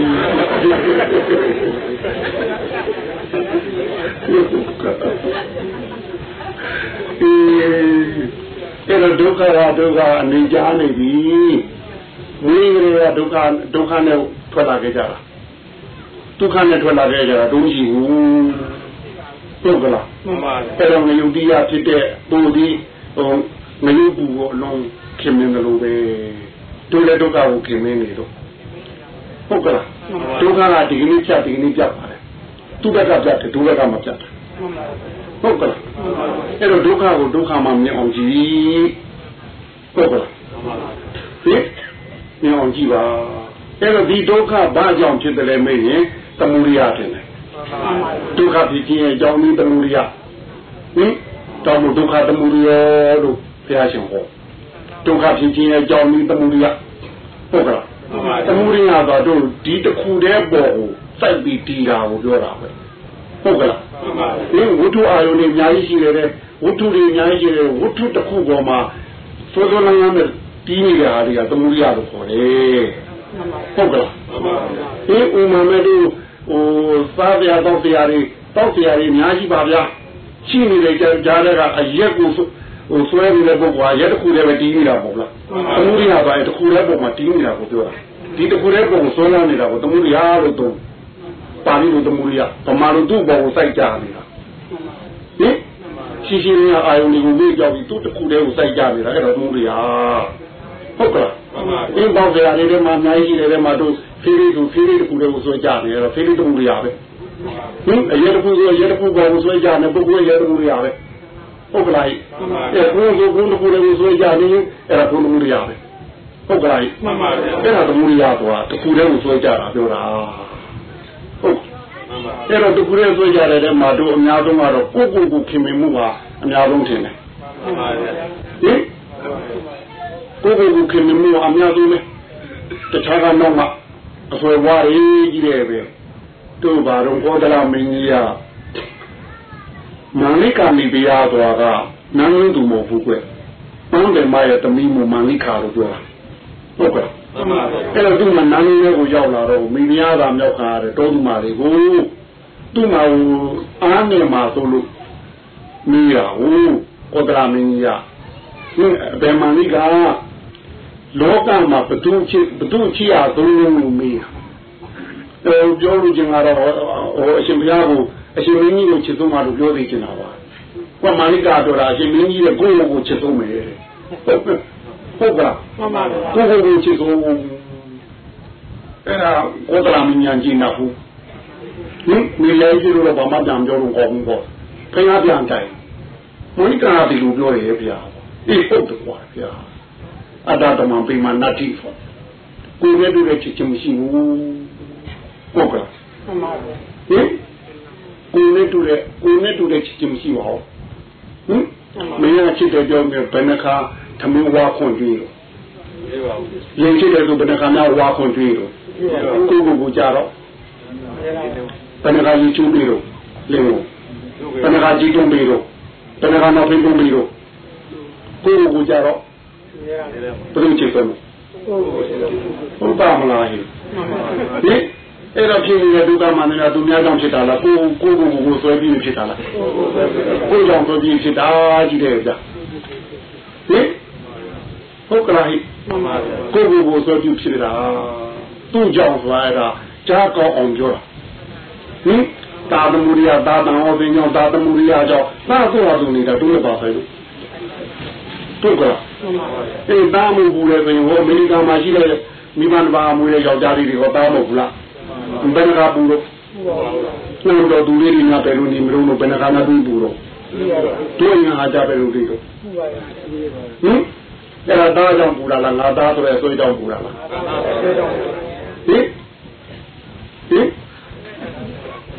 အဲ့တော့ဒုက္ခကဒုက္ခအနေကြနေပြီဝိရိယဒုက္ခဒုက္ခနဲ့ထွက်လာခဲ့ကြတာဒုက္ခနဲ့ထွက်လာခဲ့ကြတာ don't ရှိဘူးဟုတ်ကလားမှန်ပါအဲ့တော့ငရုတ်တရားဖြစ်တဲ့ပူပြီးဟိုငရုတ်ပူကိုအလုံးခင်မင်းတယ်လို့ပဲတို့လည်းဒုက္ခကိုခင်မင်းနေတော့ဟုတ်ကလားဒုက္ခကဒီကနေ့ဖြတ်ဒီကနေ့ပြတ်ပါတယ်သူ့ဘက်ကပြတ်တယ်ဒုဘက်ကမပြတ်ဘူး ဟုတ်ကလားအဲ့တော့ဒုက္ခကိုဒုက္ခမှမြင်အောင်ကြည့်ဟုတ်ကလားဟင်မြင်အောင်ကြည့်ပါအဲ့တော့ဒီဒုက္ခဘာကြောင့်ဖြစ်တယ်လဲမေးရင်သမုဒိယတင်တယ်ဒုက္ခဖြစ်ခြင်းရဲ့အကြောင်းလေးသမုဒိယဟင်တောင်းလို့ဒုက္ခသမုဒိယလို့ဘုရားရှင်ဟောဒုက္ခဖြစ်ခြင်းရဲ့အကြောင်းလေးသမုဒိယဟုတ်ကလားသမုဒိယဆိုတော့ဒီတစ်ခုတည်းပေါ်ကိုစိုက်ပြီးတီးတာကိုပြောတာပဲ ဟုတ်ကလားဒီဝတ္ထုအာယုန်တွေအများကြီးရှိတယ်ဝတ္ထုတွေအများကြီးရှိတယ်ဝတ္ထုတစ်ခုပေါ်မှာသောသောလန်းလန်းနဲ့တီးနေတဲ့အားတွေကသမုဒိယလို့ခေါ်တယ်ဟုတ်ကလားဒီဥမာမဲ့တို့ဟိုစားပြတော့ပြားတွေတောက်ပြားတွေအများကြီးပါဗျာရှိနေတဲ့ကြားတဲ့ကအရက်ကိုဟိုဆွဲနေတဲ့ပုဂ္ဂိုလ်ကရက်တစ်ခုတည်းပဲတီးနေတာပေါ့လားသမုဒိယဆိုရင်တစ်ခုတည်းပုံမှာတီးနေတာကိုပြောတာဒီတစ်ခုတည်းပုံဆွဲလာနေတာကိုသမုဒိယလို့သုံး ပါဠိလိုသမုဒိယဗမာလိုသူ့ဘောကိုစိုက်ကြနေတာဟင်ရှိရှိရအာယုန်တွေကိုမေ့ကြောက်ပြီးသူ့တစ်ခုတည်းကိုစိုက်ကြနေတာအဲ့တော့သမုဒိယဟုတ်ကလားအင်းပေါက်ကြရတယ်တဲ့မှာအများကြီးရှိတယ်တဲ့မှာတို့ဖေးလေးသူဖေးလေးတစ်ခုတည်းကိုဆွဲကြနေတော့ဖေးလေးသမုဒိယပဲဟင်အရက်တစ်ခုဆိုအရက်တစ်ခုပေါ်ကိုဆွဲကြနေပုဂ္ဂိုလ်ရဲ့သမုဒိယပဲဟုတ်ကလားအဲ့ဘုန်းဘုန်းတစ်ခုတည်းကိုဆွဲကြနေအဲ့ဒါဘုန်းသမုဒိယပဲဟုတ်ကလားမှန်ပါဗျာအဲ့ဒါသမုဒိယဆိုတာတစ်ခုတည်းကိုဆွဲကြတာပြောတာဟုတ် အဲ့တော့တစ်ခုတည်းဆွဲကြတယ်တဲ့မှာတို့အများဆုံးကတော့ကိုကိုကိုခင်မင်မှုဟာအများဆုံးထင်တယ်မှန်ပါဗျာဟင်ကိုကိုကိုခင်မင်မှုအများဆုံးလေတခြားကတော့မှအဆွဲဝါးရေးကြီးတယ်ပဲတို့ဘာတော့ဘောဒလာမင်းကြီးကမန္လိကာမိဗျာတော်ကနန်းရင်းသူမဟုတ်ဘူးကွ။ဘုန်းတယ်မရဲ့တမီးမမန္လိခါလို့ပြောတာ။ဟုတ်ကဲ့။ အဲ့တော့သူကနန်းရင်းလေးကိုရောက်လာတော့မိဖုရားသာမြောက်ခါရတဲ့တောသူမာတွေကိုသူ့မှာအားနေမှာဆိုလို့မိရဟုတ်ကောဒလာမင်းကြီးကဘယ်မန္လိကလောကမှာဘသူချစ်ဘသူချစ်ရသုံးလို့မေးအဲပြောလို့ချင်းကတော့ဟိုအရှင်ဘုရားကိုအရှင်မင်းကြီးကိုချစ်ဆုံးမှလို့ပြောသေးချင်တာပါ။ဘာမာလိကာတော်တာအရှင်မင်းကြီးရဲ့ကိုယ့်ကိုချစ်ဆုံးမယ်တဲ့။ ဟုတ်ကဲ့။မှန်ပါပါ။ကိုယ့်ကိုချစ်ဆုံးအဲ့ဒါကိုယ်တရာမဉာဏ်ကြီးနာဘူး။ဟင်မိလဲကြီးလို့ဘာမှပြန်ပြောလို့ကောင်းဘူးပေါ့။ခင်ဗျားပြန်တိုင်။မာလိကာဒီလိုပြောရဲဗျာ။ဒီဟုတ်တယ်ကွာဗျာ။အတ္တတမံပိမနတ္တိဆို။ကိုယ်ရဲ့တူတဲ့ချစ်ချင်းမရှိဘူး။ဟုတ်ကဲ့။မှန်ပါပါ။ဟင်ကိုနဲ့တူတဲ့ကိုနဲ့တူတဲ့ချစ်ချင်းမရှိပါဘူးဟင်မင်းကချစ်တယ်ပြောမယ်ဘယ်နှခါ သမင်းဝါခွန်ကြည့်လို့ရင်ချစ်တယ်ဆိုဘယ်နှခါများဝါခွန်ကြည့်လို့ကိုကိုကိုကြတော့ဘယ်နှခါကြီးချူပြီးလို့လင်းလို့ဘယ်နှခါကြီးတုံးပြီးလို့ဘယ်နှခါနောက်ဖိတုံးပြီးလို့ကိုကိုကိုကြတော့ဘယ်လိုချစ်ဆုံးဟုတ်ပါမလားဟင်အဲ့တော့ဖြစ်နေတဲ့ဒုက္ခမှန်တယ်သူများကြောင့်ဖြစ်တာလားကိုကိုကိုကိုဆွဲပြီးဖြစ်တာလားကိုကြောင့်ဆွဲပြီးဖြစ်တာကြီးတယ်ဗျဟင် ဟုတ်ကလားဟိကိုကိုကိုဆွဲပြီးဖြစ်တာသူ့ကြောင့်ဆိုတာကကြားကောင်းအောင်ပြောတာဟင်တာသမုရိယတာတံဟောပင်ကြောင့်တာသမုရိယကြောင့်သာဆိုတော်သူနေတာတို့လည်းပါဆိုင်လို့တို့ကအေးတာမှုဘူးလေပင်ဟောအမေရိကန်မှာရှိတဲ့မိဘတစ်ပါးမွေးတဲ့ယောက်ျားလေးတွေကတာမဟုတ်ဘူးလားဘယ်နှကပူလို့နှုတ်တော်သူလေးတွေငါပဲလို့နေမလို့ဘယ်နှကမှသူ့ပူတော့ဟတို့ရင်ဟာကြပဲလို့ဒီလိုဟင် အဲ့ဒါသားကြောင့်ပူတာလားငါသားဆိုရဲဆွေးကြောင့်ပူတာလားဟင်ဟင်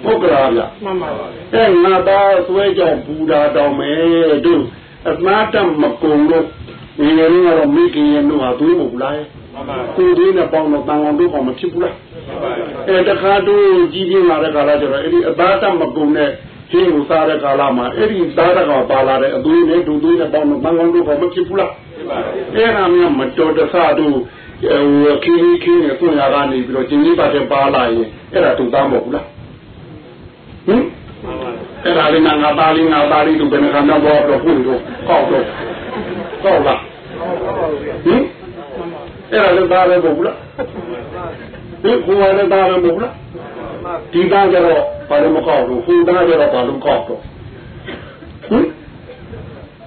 ဟုတ်ကလားဗျမှန်ပါပါအဲငါသားဆွဲကြောင့်ပူတာတောင်မယ်တို့အမှားတမကုံလို့ဒီနေ့ကတော့မိခင်ရဲ့တို့ဟာသွေးမဟုတ်လားကိုယ်လေးနဲ့ပေါင်းတော့တန်အောင်တို့ကောင်မဖြစ်ဘူးလားအဲတခါတို့ကြီးပြင်းလာတဲ့ခါလာကျတော့အဲ့ဒီအသားတမကုံနဲ့ရှင်းကိုစားတဲ့ကာလမှာအဲ့ဒီသားတကောင်ပါလာတဲ့အသွေးနဲ့ဒုသွေးနဲ့ပေါင်းတော့တန်အောင်တို့ကောင်မဖြစ်ဘူးလား အဲ့ဒါမျိုးမတော်တဆတို့ဟိုခင်းခင်းနဲ့ဆွန်ရကနေပြီးတော့ကျင်းလေးပါတဲ့ပါလာရင်အဲ့ဒါတူသားမဟုတ်ဘူးလားဟင်အဲ့ဒါလေးငါသားလေးငါသားလေးတို့ဘယ်နှခါတော့တော့ဖို့တော့ကောက်တော့ကောက်လားဟင်အဲ့ဒါလည်းသားလည်းမဟုတ်ဘူးလားဒီကိုယ်ကလည်းသားလည်းမဟုတ်ဘူးလားဒီသားကြတော့ဘာလို့မကောက်လို့ဟိုသားကြတော့ဘာလို့ကောက်တော့ဟင်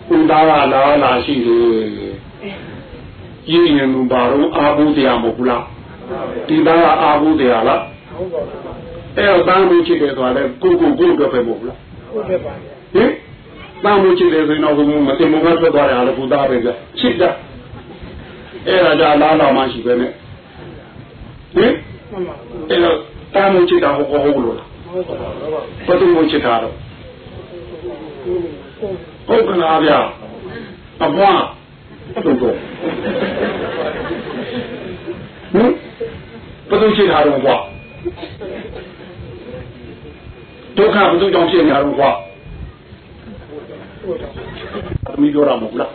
ဟိုသားကလာလာရှိတယ်ရင်းရင်လူဘာလို့အာဘူးတရားမဟုတ်ဘူးလားဒီသားကအာဘူးတရားလားအဲ့တော့သားမှုချစ်တယ်ဆိုတာလေကိုကိုကိုတော့ပဲမဟုတ်ဘူးလားဟုတ်ကဲ့ပါဟင်သားမှုချစ်တယ်ဆိုရင်တော့ဘုံမတင်မကထွက်သွားတယ်ဟာလေဘုသားပဲကြချစ်တာအဲ့ဒါကြလားလာမှရှိပဲနဲ့ဟင်အဲ့တော့သားမှုချစ်တာဟုတ်ကောဟုတ်လို့လားဘယ်သူမှုချစ်တာတော့ ဟုတ်ကလားဗျအဘွားဟုတ်ကောဟင်ဘယ်သူချစ်တာတော့ကွာဒုက္ခဘယ်သူကြောင့်ဖြစ်နေရတော့ကွာသမီးပြောတာမဟုတ်လား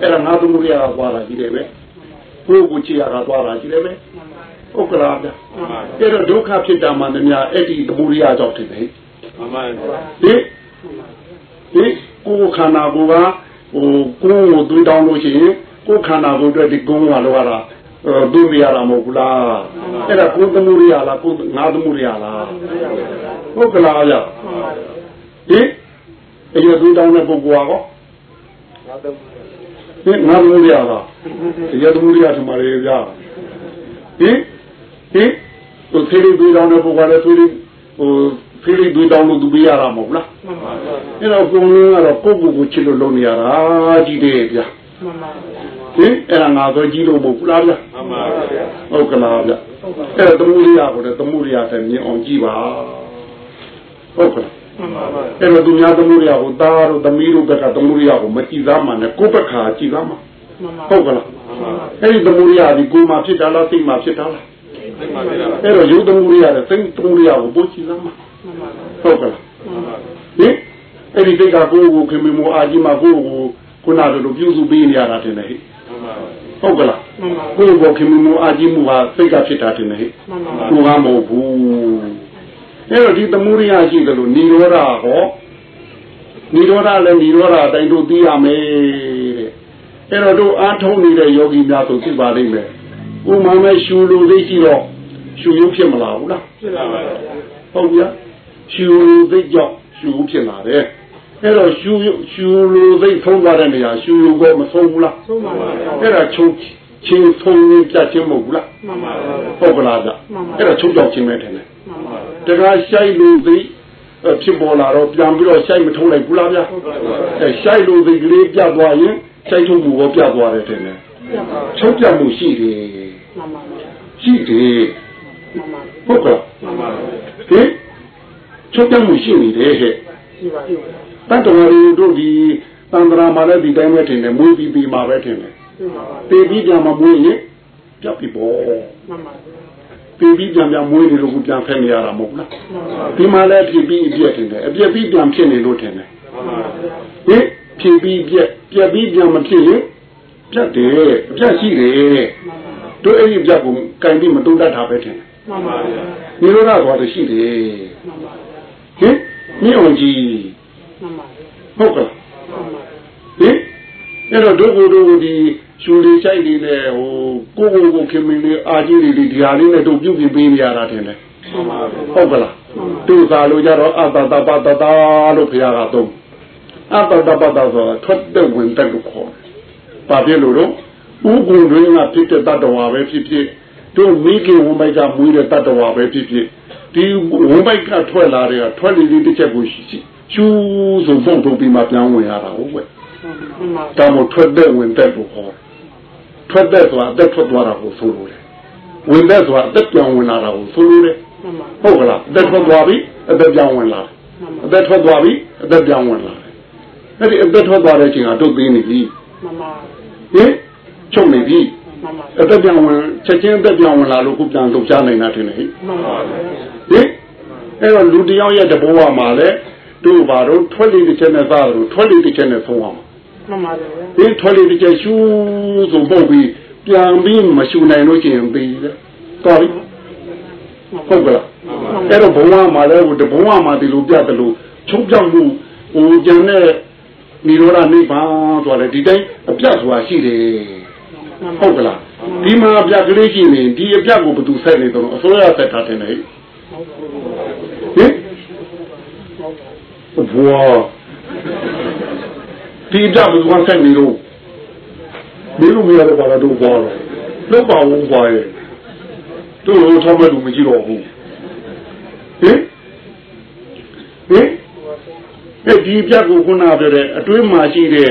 အဲ့ဒါငါသမီးရတာကွာတာကြီးတယ်ပဲကိုယ်ကိုချစ်ရတာသွားတာကြီးတယ်ပဲဟုတ်ကလားဗျအဲ့တော့ဒုက္ခဖြစ်တာမှလည်းများအဲ့ဒီသမုဒိယကြောင့်ဖြစ်တယ်မှန်ပါဟင် ဟင်ကိုယ်ခန္ဓာကိုယ်ကဟိုကိုယ်ကိုသွေးတောင်းလို့ရှိရင်ကိုယ်ခန္ဓာကိုယ်အတွက်ဒီကုန်းကလောရတာဒုမရတာမဟုတ်ဘူးလားအဲ့ဒါကိုယ်သမုဒိယလားကိုယ်ငါသမုဒိယလားဟုတ်ကလားဗျဟင်အဲ့ဒီသွေးတောင်းတဲ့ပုဂ္ဂိုလ်ကောဟင်ငါသမုဒိယလားတရားသမုဒိယထင်ပါလေဗျဟင်ဟင်သူဖေးလေးသွေးတောင်းတဲ့ပုဂ္ဂိုလ်လည်းသွေးလေးဟို ဖေးလေးသွေးတောင်းလို့သူပေးရတာမဟုတ်လားအဲ့တော့ကိုယ်ကတော့ကိုယ့်ကိုယ်ကိုချစ်လို့လုပ်နေရတာကြီးတယ်ဗျာဟင်အဲ့ဒါငါဆိုကြီးလို့မဟုတ်ဘူးလားဗျာမှန်ပါဗျာဟုတ်ကလားဗျာအဲ့ဒါသမုဒိယကိုလည်းသမုဒိယနဲ့မြင်အောင်ကြည့်ပါဟုတ်ကလားအဲ့တော့သူများသမုဒိယကိုသားတို့သမီးတို့ဘက်ကသမုဒိယကိုမကြည့်သားမှနဲ့ကိုယ့်ဘက်ကကြည့်သားမှဟုတ်ကလားအဲ့ဒီသမုဒိယဒီကိုယ်မှာဖြစ်တာလားစိတ်မှာဖြစ်တာလားအဲ့တော့ယုတ်သမုဒိယနဲ့စိတ်သမုဒိယကိုပို့ကြည့်သားမှ ဟုတ်ကလားဟင်အဲ့ဒီစိတ်ကကိုယ်ကိုခင်မမောအာကြီးမှာကိုယ်ကိုခုနကလိုပြုစုပေးနေရတာတင်တယ်ဟဲ့ဟုတ်ကလားကိုယ်ကိုခင်မမောအာကြီးမှုဟာစိတ်ကဖြစ်တာတင်တယ်ဟဲ့ကိုယ်ကမဟုတ်ဘူးအဲ့တော့ဒီသမုဒိယရှိတယ်လို့និရောဓဟောនិရောဓလည်းនិရောဓအတိုင်းတို့သိရမယ်တဲ့အဲ့တော့တို့အားထုတ်နေတဲ့ယောဂီများဆိုသိပါလိမ့်မယ်ဥမာမဲ့ရှူလို့သိရှိတော့ရှူရုပ်ဖြစ်မလားဘူးလားဖြစ်ပါပါဟုတ်ဗျာ ရှူလို့သိကြောင့်ရှူဖြစ်လာတယ်အဲ့တော့ရှူရှူလို့သိဆုံးသွားတဲ့နေရာရှူလို့ကမဆုံးဘူးလားဆုံးပါပါအဲ့ဒါချုပ်ချင်းဆုံးပြတ်ချင်းမဟုတ်ဘူးလားမှန်ပါပါဟုတ်ကလားဗျအဲ့ဒါချုပ်ကြောက်ချင်းပဲတယ်မှန်ပါတခါရှိုက်လို့သိဖြစ်ပေါ်လာတော့ပြန်ပြီးတော့ရှိုက်မထုံးလိုက်ဘူးလားဗျအဲရှိုက်လို့သိကလေးပြတ်သွားရင်ရှိုက်ထုံးမှုကိုပြတ်သွားတယ်တယ်ချုပ်ပြတ်မှုရှိတယ်မှန်ပါရှိတယ်မှန်ပါဟုတ်ကဲ့မှန်ပါဟင် ချုပ်ပြတ်မှုရှိနေတယ်ဟဲ့ရှိပါပြီတတ္တဝါတွေတို့ဒီသံဃာမှာလည်းဒီတိုင်းပဲထင်တယ်မွေးပြီးပြီးမှာပဲထင်တယ်ပေပြီးပြန်မမွေးရင်ပြတ်ပြီပေါ့မှန်ပါပေပြီးပြန်ပြန်မွေးနေလို့ပြန်ဖက်နေရတာမဟုတ်လားဒီမှာလည်းဖြစ်ပြီးအပြည့်ထင်တယ်အပြည့်ပြီးပြန်ဖြစ်နေလို့ထင်တယ်ဟင်ဖြစ်ပြီးပြက်ပြက်ပြီးပြန်မဖြစ်ရင်ပြတ်တယ်အပြတ်ရှိတယ်တို့အဲ့ဒီပြတ်ကိုကင်ပြီးမတုံးတတ်တာပဲထင်တယ်မှန်ပါဗျာနိရောဓသွားတယ်ရှိတယ်မှန်ပါ ဟင်မြင့်အောင်ကြီးမှန်ပါဟုတ်ကဲ့ဟင်အဲ့တော့ဒုက္ခတို့ဒီရှူလေးဆိုင်လေးနဲ့ဟိုကိုကိုကိုခင်မင်းလေးအာကြီးလေးဒီဟာလေးနဲ့တို့ပြုတ်ပြပေးနေရတာထင်တယ်ဟုတ်ကလားသူသာလို့ကြတော့အတ္တတပတ္တလို့ဖရာကသုံးအတ္တတပတ္တဆိုတာထွက်တဲ့ဝင်တဲ့လို့ခေါ်တယ်။ဘာဖြစ်လို့တော့ဥကုံတွင်ကဖြစ်တဲ့တတ္တဝါပဲဖြစ်ဖြစ်တို့မိခင်ဝမိုက်ကမွေးတဲ့တတ္တဝါပဲဖြစ်ဖြစ် ဒီဝမိုက်ကထွက်လာတဲ့ထွက်လေလေးတစ်ချက်ကိုရှိရှူးဆိုဖုန်ထုတ်ပြီးမှပြန်ဝင်ရတာဟုတ်ကွမှန်ပါဒါမို့ထွက်တဲ့ဝင်တဲ့လို့ဟောထွက်တဲ့ဆိုတာအသက်ထွက်သွားတာကိုဆိုလို့တယ်ဝင်တဲ့ဆိုတာအသက်ပြောင်းဝင်လာတာကိုဆိုလို့တယ်မှန်ပါဟုတ်ကလားအသက်ထွက်သွားပြီအသက်ပြောင်းဝင်လာတယ်မှန်ပါအသက်ထွက်သွားပြီအသက်ပြောင်းဝင်လာတယ်အဲ့ဒီအသက်ထွက်သွားတဲ့အချိန်ကတို့သေးနေပြီမှန်ပါဟင်ချုပ်နေပြီမှန်ပါ အသက်ပြောင်းဝင်ချက်ချင်းအသက်ပြောင်းဝင်လာလို့ခုပြန်လှုပ်ရှားနေတာထင်တယ်ဟိမှန်ပါဟင်အဲ့တော့လူတစ်ယောက်ရဲ့တဘောမှာလဲတို့ဘာတို့ထွက်လေတစ်ချက်နဲ့သားတို့ထွက်လေတစ်ချက်နဲ့ဆုံးအောင်မှန်ပါဗျာဒီထွက်လေတစ်ချက်ရှူးဆိုပုတ်ပြီးပြန်ပြီးမရှူနိုင်လို့ရှိရင်ပြီးတယ်တော်ပြီဟုတ်ကလားအဲ့တော့ဘုံဝမှာလဲဟိုတဘုံဝမှာဒီလိုပြတယ်လို့ချုပ်ပြောက်မှုဟိုကျန်တဲ့និရောဓနိဗ္ဗာန်ဆိုတယ်ဒီတိုင်းအပြတ်ဆိုတာရှိတယ် ဟုတ်ကလားဒီမှာအပြတ်ကလေးရှိနေဒီအပြတ်ကိုဘယ်သူဆက်နေတော့အစိုးရဆက်ထားတယ်ဟဲ့ဟင်ဘွာဒီအပြတ်ဘယ်သူဆက်နေတော့မင်းတို့မရတော့ဘာလို့ဘွာလဲလောက်ပါဦးဘွာရဲ့တို့လို့ထောက်မဲ့လူမကြည့်တော့ဘူးဟင်ဟင်အဲ့ဒီပြတ်ကိုခုနပြောတဲ့အတွင်းမှာရှိတဲ့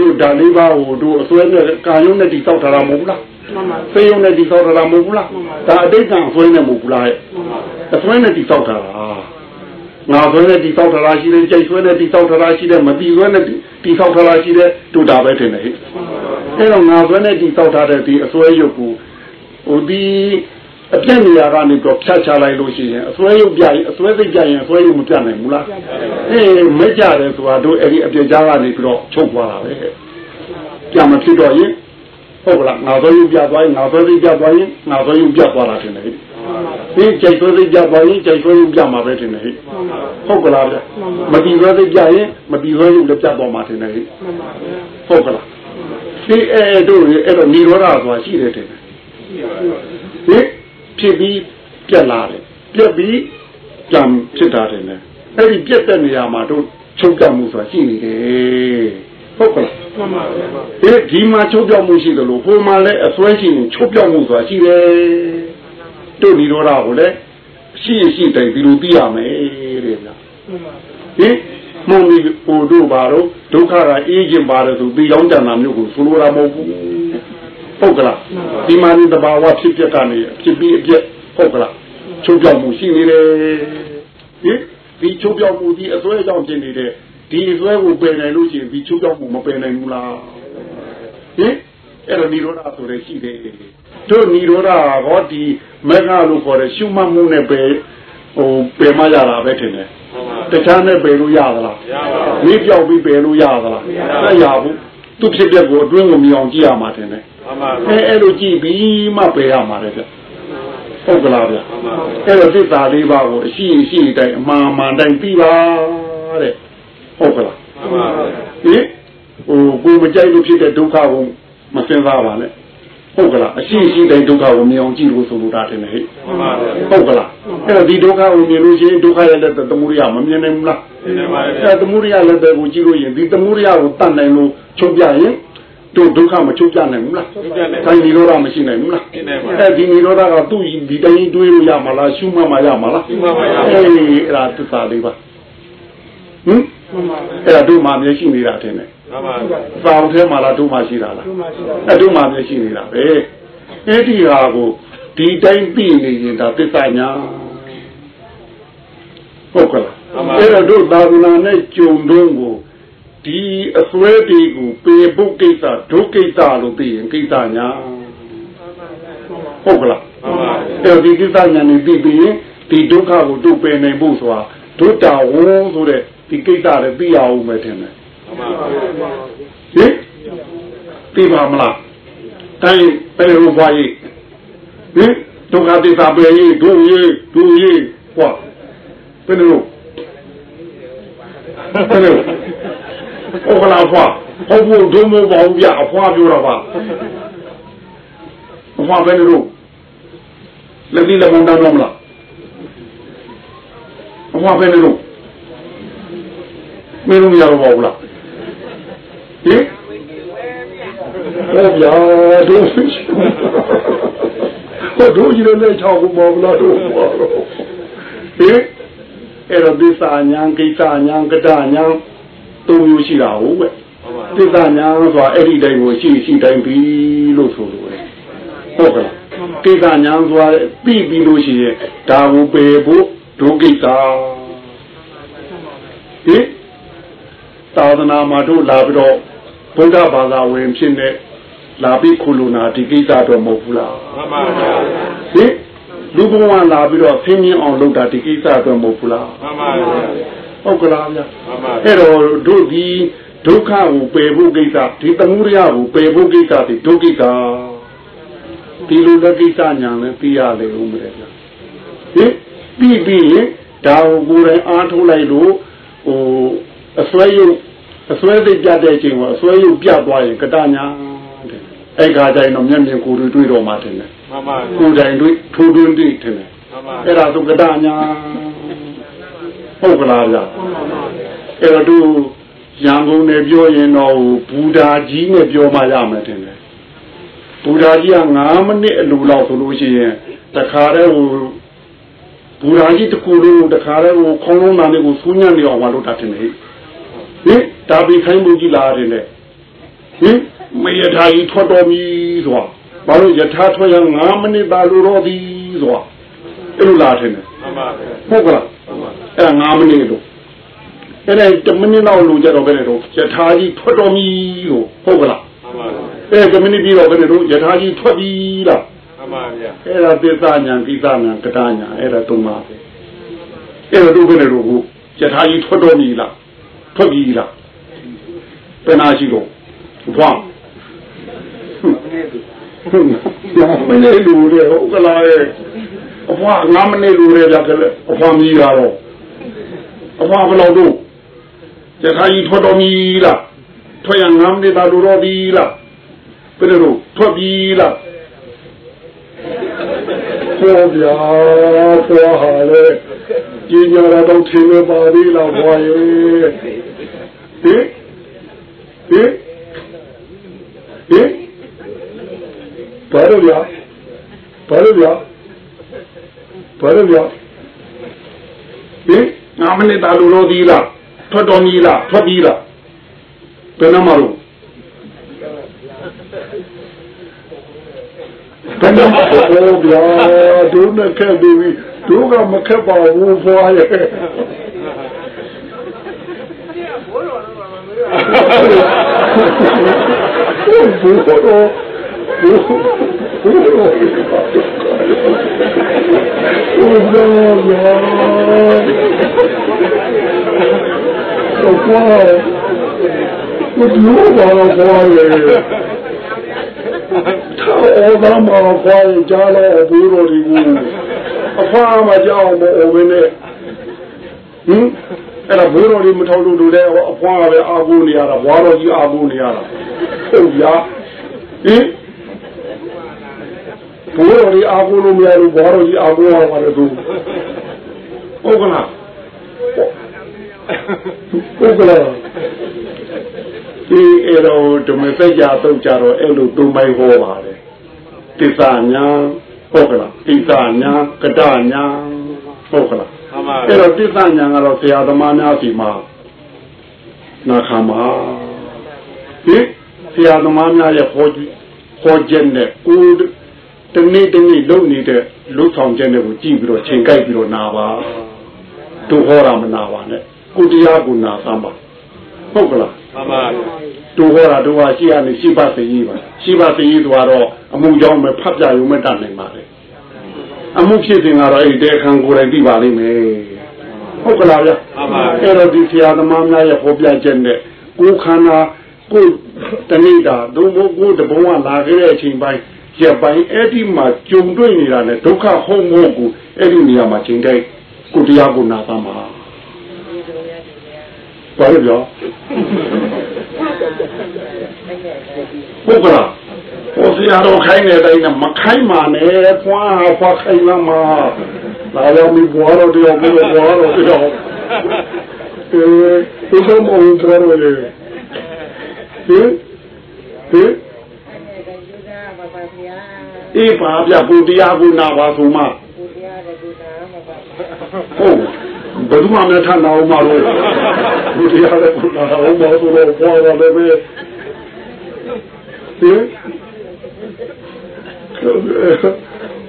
တို့ဒါလေးပါးကိုတို့အစွဲနဲ့ကာယုံနဲ့တိတောက်ထားတာမဟုတ်ဘူးလားမှန်ပါဖေးရုံနဲ့တိတောက်ထားတာမဟုတ်ဘူးလားဒါအတိတ်ကအစွဲနဲ့မဟုတ်ဘူးလားမှန်ပါအစွဲနဲ့တိတောက်ထားတာငါဆွဲနဲ့တိတောက်ထားတာရှိတယ်ကြိုက်ဆွဲနဲ့တိတောက်ထားတာရှိတယ်မတိဆွဲနဲ့တိတောက်ထားတာရှိတယ်တို့ဒါပဲထင်တယ်ဟဲ့အဲ့တော့ငါဆွဲနဲ့တိတောက်ထားတဲ့ဒီအစွဲရုပ်ကိုဟိုဒီ အပြည့်နေရာကနေတော့ဖြတ်ချလိုက်လို့ရှိရင်အစွဲရုပ်ပြရင်အစွဲသိပ်ပြရင်အစွဲရုပ်မပြနိုင်ဘူးလားအေးမကြတယ်ဆိုတာတို့အဲ့ဒီအပြည့်ကြားကနေပြီးတော့ချုပ်သွားတာပဲဟဲ့ပြန်မဖြစ်တော့ရင်ဟုတ်ကလားငါဆွဲရုပ်ပြသွားရင်ငါဆွဲသိပ်ပြသွားရင်ငါဆွဲရုပ်ပြသွားတာထင်တယ်ဟဲ့ဒီကြိုက်ဆွဲသိပ်ပြသွားရင်ကြိုက်ဆွဲရုပ်ပြမှာပဲထင်တယ်ဟဲ့ဟုတ်ကလားဗျမတီဆွဲသိပ်ပြရင်မတီဆွဲရုပ်လည်းပြသွားမှာထင်တယ်ဟဲ့မှန်ပါဗျာဟုတ်ကလားဒီအဲ့တို့အဲ့တော့និရောဓဆိုတာရှိတယ်တဲ့ဟင် ဖြစ်ပြီးပြက်လာတယ်ပြက်ပြီးကြံဖြစ်တာတယ်နဲ့အဲ့ဒီပြက်တဲ့နေရာမှာတို့ချုပ်ပြမှုဆိုတာရှိနေတယ်ဟုတ်ကလားမှန်ပါဗျာဒီဒီမှာချုပ်ပြမှုရှိတယ်လို့ဟိုမှာလည်းအစွဲရှိရင်ချုပ်ပြမှုဆိုတာရှိတယ်တို့និရောဓကိုလည်းရှိရင်ရှိတယ်ဒီလိုသိရမယ်တဲ့ဗျာမှန်ပါဟင်မုံဒီဟိုတို့ပါတော့ဒုက္ခကအေးခြင်းပါတယ်ဆိုပြီးရောင်းကြံတာမျိုးကိုဆိုလိုတာမဟုတ်ဘူး ဟုတ်ကလားဒီမှာဒီတဘာဝဖြစ်ပြက်ကနေဖြစ်ပြီးအပြက်ဟုတ်ကလားချုပ်ပြောက်မှုရှိနေတယ်ဟင်ဒီချုပ်ပြောက်မှုဒီအစွဲကြောင့်ဖြစ်နေတဲ့ဒီအစွဲကိုပယ်နိုင်လို့ရှိရင်ဒီချုပ်ပြောက်မှုမပယ်နိုင်ဘူးလားဟင်အဲ့တော့និရောဓဆိုတဲ့ရှိတယ်တို့និရောဓကဟောဒီမေဃလို့ခေါ်တဲ့ရှုမှတ်မှုနဲ့ပဲဟိုပယ်မရတာပဲထင်တယ်တခြားနဲ့ပယ်လို့ရသလားရပါဘူးမိပြောက်ပြီးပယ်လို့ရသလားမရဘူးသူဖြစ်တဲ့ကိုအတွင်းကိုမြင်အောင်ကြည့်ရမှာတင်တယ်မှန်ပါ အဲအဲ့လိုကြည့်ပြီးမှပယ်ရမှာလေဗျဟုတ်ကလားဗျမှန်ပါအဲ့တော့သစ္စာလေးပါးကိုအရှိအရှိတိုင်းအမှန်အမှန်တိုင်းပြီးပါတဲ့ဟုတ်ကလားမှန်ပါဟင်ဟိုကိုမကြိုက်လို့ဖြစ်တဲ့ဒုက္ခကိုမစင်စားပါနဲ့ဟုတ်ကလားအရှိအရှိတိုင်းဒုက္ခကိုမြင်အောင်ကြည့်လို့ဆိုလိုတာတင်တယ်ဟဲ့မှန်ပါဟုတ်ကလားအဲ့တော့ဒီဒုက္ခကိုမြင်လို့ရှိရင်ဒုက္ခရဲ့လက်သက်သမုဒိယမမြင်နိုင်ဘူးလားနေပါလေအဲသမုဒိယလက်သက်ကိုကြည့်လို့ရင်ဒီသမုဒိယကိုတတ်နိုင်လို့ချုပ်ပြရင် တို့ဒုက္ခမချုပ်ပြနိုင်ဘူးလားဟုတ်ကဲ့လေခိုင်းនិရောဓမရှိနိုင်ဘူးလားနေနိုင်ပါအဲဒီនិရောဓကသူ့ဒီတိုင်းတွေးလို့ရမှာလားရှုမှတ်မှရမှာလားရှုမှတ်မှရမှာအေးအဲ့ဒါသစ္စာလေးပါဟင်မှန်ပါအဲ့ဒါတို့မှမျက်ရှိနေတာထင်တယ်မှန်ပါသာအောင်ထဲမှာလားတို့မှရှိတာလားဒီမှာရှိတာအဲ့တို့မှမျက်ရှိနေတာပဲအဲ့ဒီဟာကိုဒီတိုင်းပြီးနေရင်ဒါသစ္စာညာဟုတ်ကလားအဲ့တော့တို့သာသနာနဲ့ကြုံတုံးကို ဒီအစွဲတွေကိုပေပုတ်ကိစ္စဒုကိစ္စလို့သိရင်ကိစ္စညာဟုတ်ကလားမှန်ပါအဲ့တော့ဒီကိစ္စညာနေသိပြီးရင်ဒီဒုက္ခကိုတို့ပယ်နိုင်ဖို့ဆိုတာဒုတာဝုံဆိုတဲ့ဒီကိစ္စတွေသိရအောင်မယ်ထင်တယ်မှန်ပါဟင်သိပါမလားတိုင်းပယ်လို့ဘွားကြီးဟင်ဒုက္ခသစ္စာပယ်ရေးဒုရေးဒုရေးဟွာဘယ်လိုဘယ်လို ဟုတ်ကလားဘွားဟုတ်ဘူးဒုမို့ပါဘူးဗျအဖွားပြောတာပါအဖွားဘယ်လိုလက်ဒီလက်မန်တန်းတော့မလားအဖွားဘယ်လိုမင်းတို့မရတော့ပါဘူးလားဟင်ဟုတ်ဗျာတို့ဟိုတို့ကြီးလည်းချောက်ဘူးမဟုတ်လားတို့ဟင်ဟအဲ့တော့သစ္စာညာကိစ္စညာကတညာ သုံးမျိုးရှိတာဟုတ်ပဲဟုတ်ပါသစ္စာညာဆိုတာအဲ့ဒီတိုင်းကိုရှိရှိတိုင်းပြီလို့ဆိုလို့ရတယ်ဟုတ်ကလားကိစ္စညာဆိုတာပြီးပြီးလို့ရှိရင်ဒါကိုပယ်ဖို့ဒုကိစ္စဟင်သာသနာမှာတို့လာပြီးတော့ဘုရားဘာသာဝင်ဖြစ်နေလာပြီးခုလူနာဒီကိစ္စတော့မဟုတ်ဘူးလားမှန်ပါဗျာဟင်လူဘဝလာပြီးတော့ဆင်းရဲအောင်လုပ်တာဒီကိစ္စတော့မဟုတ်ဘူးလားမှန်ပါဗျာ ဟုတ်ကလားဗျမှန်ပါအဲ့တော့တို့ဒီဒုက္ခကိုပယ်ဖို့ကိစ္စဒီသမှုရကိုပယ်ဖို့ကိစ္စဒီဒုက္ခိတဒီလိုလက်ကိစ္စညာလည်းသိရလေဦးမလဲဗျဟင်ပြီးပြီးရင်ဒါကိုကိုယ်တိုင်အားထုတ်လိုက်လို့ဟိုအစွဲရုပ်အစွဲသိပြတဲ့အချိန်ကအစွဲရုပ်ပြသွားရင်ကတညာတဲ့အဲ့ခါကျရင်တော့မျက်မြင်ကိုယ်တွေ့တွေ့တော့မှတင်တယ်မှန်ပါကိုယ်တိုင်တွေ့ထိုးတွင်းတွေ့တင်တယ်မှန်ပါအဲ့ဒါသုကတညာ ဟုတ်ကလားဗျအဲ့တော့သူရန်ကုန်နဲ့ပြောရင်တော့ဘူဓာကြီးနဲ့ပြောမှရမယ်တင်တယ်ဘူဓာကြီးက9မိနစ်အလိုလောက်ဆိုလို့ရှိရင်တခါတည်းဟိုဘူဓာကြီးတစ်ခုလုံးတခါတည်းဟိုခေါင်းလုံးသားလေးကိုစူးညံ့နေအောင်မလုပ်တာတင်တယ်ဟင်ဒါပြီးခိုင်းမှုကြီးလာတယ်လေဟင်မယထာကြီးထွက်တော်မီဆိုတာဘာလို့ယထာထွက်ရ9မိနစ်သာလိုတော့သည်ဆိုတာအဲ့လိုလာတယ်မှန်ပါဗျာဟုတ်ကလား အဲ့ဒါ9မိနစ်လို့အဲ့ဒါ10မိနစ်လောက်လို့ကြတော့ဘယ်နဲ့တော့ယထာကြီးထွက်တော်မီလို့ဟုတ်ကလားမှန်ပါဗျာအဲ့10မိနစ်ပြီးတော့ဘယ်နဲ့တော့ယထာကြီးထွက်ပြီလားမှန်ပါဗျာအဲ့ဒါသစ္စာညာကိစ္စညာကတာညာအဲ့ဒါသုံးပါပဲအဲ့ဒါတို့ဘယ်နဲ့တော့ကိုယထာကြီးထွက်တော်မီလားထွက်ပြီလားဘယ်နာရှိတော့ဘွားဟုတ်မင်းလေးလူတွေဟုတ်ကလားရဲ့အဖွား9မိနစ်လူတွေကြတယ်အဖွားမြည်တာတော့ အဖွားဘယ်လောက်တော့ယထာကြီးထွက်တော်မီလားထွက်ရ9မိနစ်သာလူတော်ပြီလားဘယ်နဲ့တော့ထွက်ပြီလားပြောပြာပြောဟာလေကြည်ညာတော့ထင်နေပါသေးလားဘွားရဲ့ဟင်ဟင်ဟင်ဘာလို့လဲဘာလို့လဲဘာလို့လဲဟင် ငါမနဲ့တာလို့လို့ဒီလားထွက်တော်ကြီးလားထွက်ပြီးလားဘယ်နှမလို့ဘယ်နှမလို့ဗျာဒုနဲ့ခက်ပြီးပြီဒုကမခက်ပါဘူးဖွာရဲ့ဘူးတော့ဘူးဘူးတော့ဘူးတော့ဗျာတော့ကွာဘယ်လိုပါတော့ ကွာလေထောက်အောင်မှာကွာကြားတော့ဘူးတော့ဒီကူအဖားမကြောက်မအိုဘင်းနဲ့ဟင်အဲ့ဒါဘိုးတော်လေးမထောက်လို့တို့လဲအဖွားကပဲအာကိုနေရတာဘွားတော်ကြီးအာကိုနေရတာဟုတ်ဗျာဟင် ဘိုးတော်လေးအာကိုလို့မရလို့ဘွားတော်ကြီးအာကိုရပါလေသူဟုတ်ကလားဟုတ်ကလားဒီအဲ့တော့ဓမ္မစကြာတော့ကြတော့အဲ့လိုသုံးပိုင်းဟောပါတယ်တိစ္ဆာညာဟုတ်ကလားတိစ္ဆာညာကတညာဟုတ်ကလားမှန်ပါအဲ့တော့တိစ္ဆညာကတော့ဆရာသမားများစီမှာနာခံပါဟင်ဆရာသမားများရဲ့ဟောဟောချက်နဲ့ကိုယ် တနေ့တနေ့လုပ်နေတဲ့လှုပ်ဆောင်ချက်တွေကိုကြည့်ပြီးတော့ချိန်ကြိုက်ပြီးတော့နာပါတို့ဟောတာမနာပါနဲ့ကိုတရားကိုနာသမ်းပါဟုတ်ကလားမှန်ပါတို့ဟောတာတို့ဟာရှိရနေရှိပါစေကြီးပါရှိပါစေကြီးဆိုတော့အမှုကြောင့်မဖတ်ပြရုံမဲ့တတ်နိုင်ပါလေအမှုဖြစ်စဉ်ကတော့အဲ့ဒီတဲခံကိုယ်တိုင်သိပါလိမ့်မယ်ဟုတ်ကလားဗျမှန်ပါအဲ့တော့ဒီဆရာသမားများရဲ့ဟောပြချက်နဲ့ကိုယ်ခန္ဓာကိုယ်တဏိတာဒုမို့ကိုယ်တဘုံကလာခဲ့တဲ့အချိန်ပိုင်း ရပိုင်းအဲ့ဒီမှာကြုံတွေ့နေတာနဲ့ဒုက္ခဟုတ်မို့ကိုအဲ့ဒီနေရာမှာချိန်တိုက်ကိုတရားကိုနာသမှာဘာလို့ပြောဟုတ်ကလားဟိုဆရာတော်ခိုင်းနေတိုင်းနဲ့မခိုင်းပါနဲ့ဖွာဖွာခိုင်းလာမှာလာရောက်ပြီးဘွားတော်တယောက်ပြီးတော့ဘွားတော်တယောက်အဲဒီလိုမျိုးပြောရလေဟင် ဟင်အေးပါဗျပူတရားကူနာပါဆိုမှဟုတ်ဘယ်သူမှမထမ်းအောင်မလို့ဘုရားလည်းဘုရားအောင်မဆိုတော့ပေါ်တော့လည်းပဲဟင်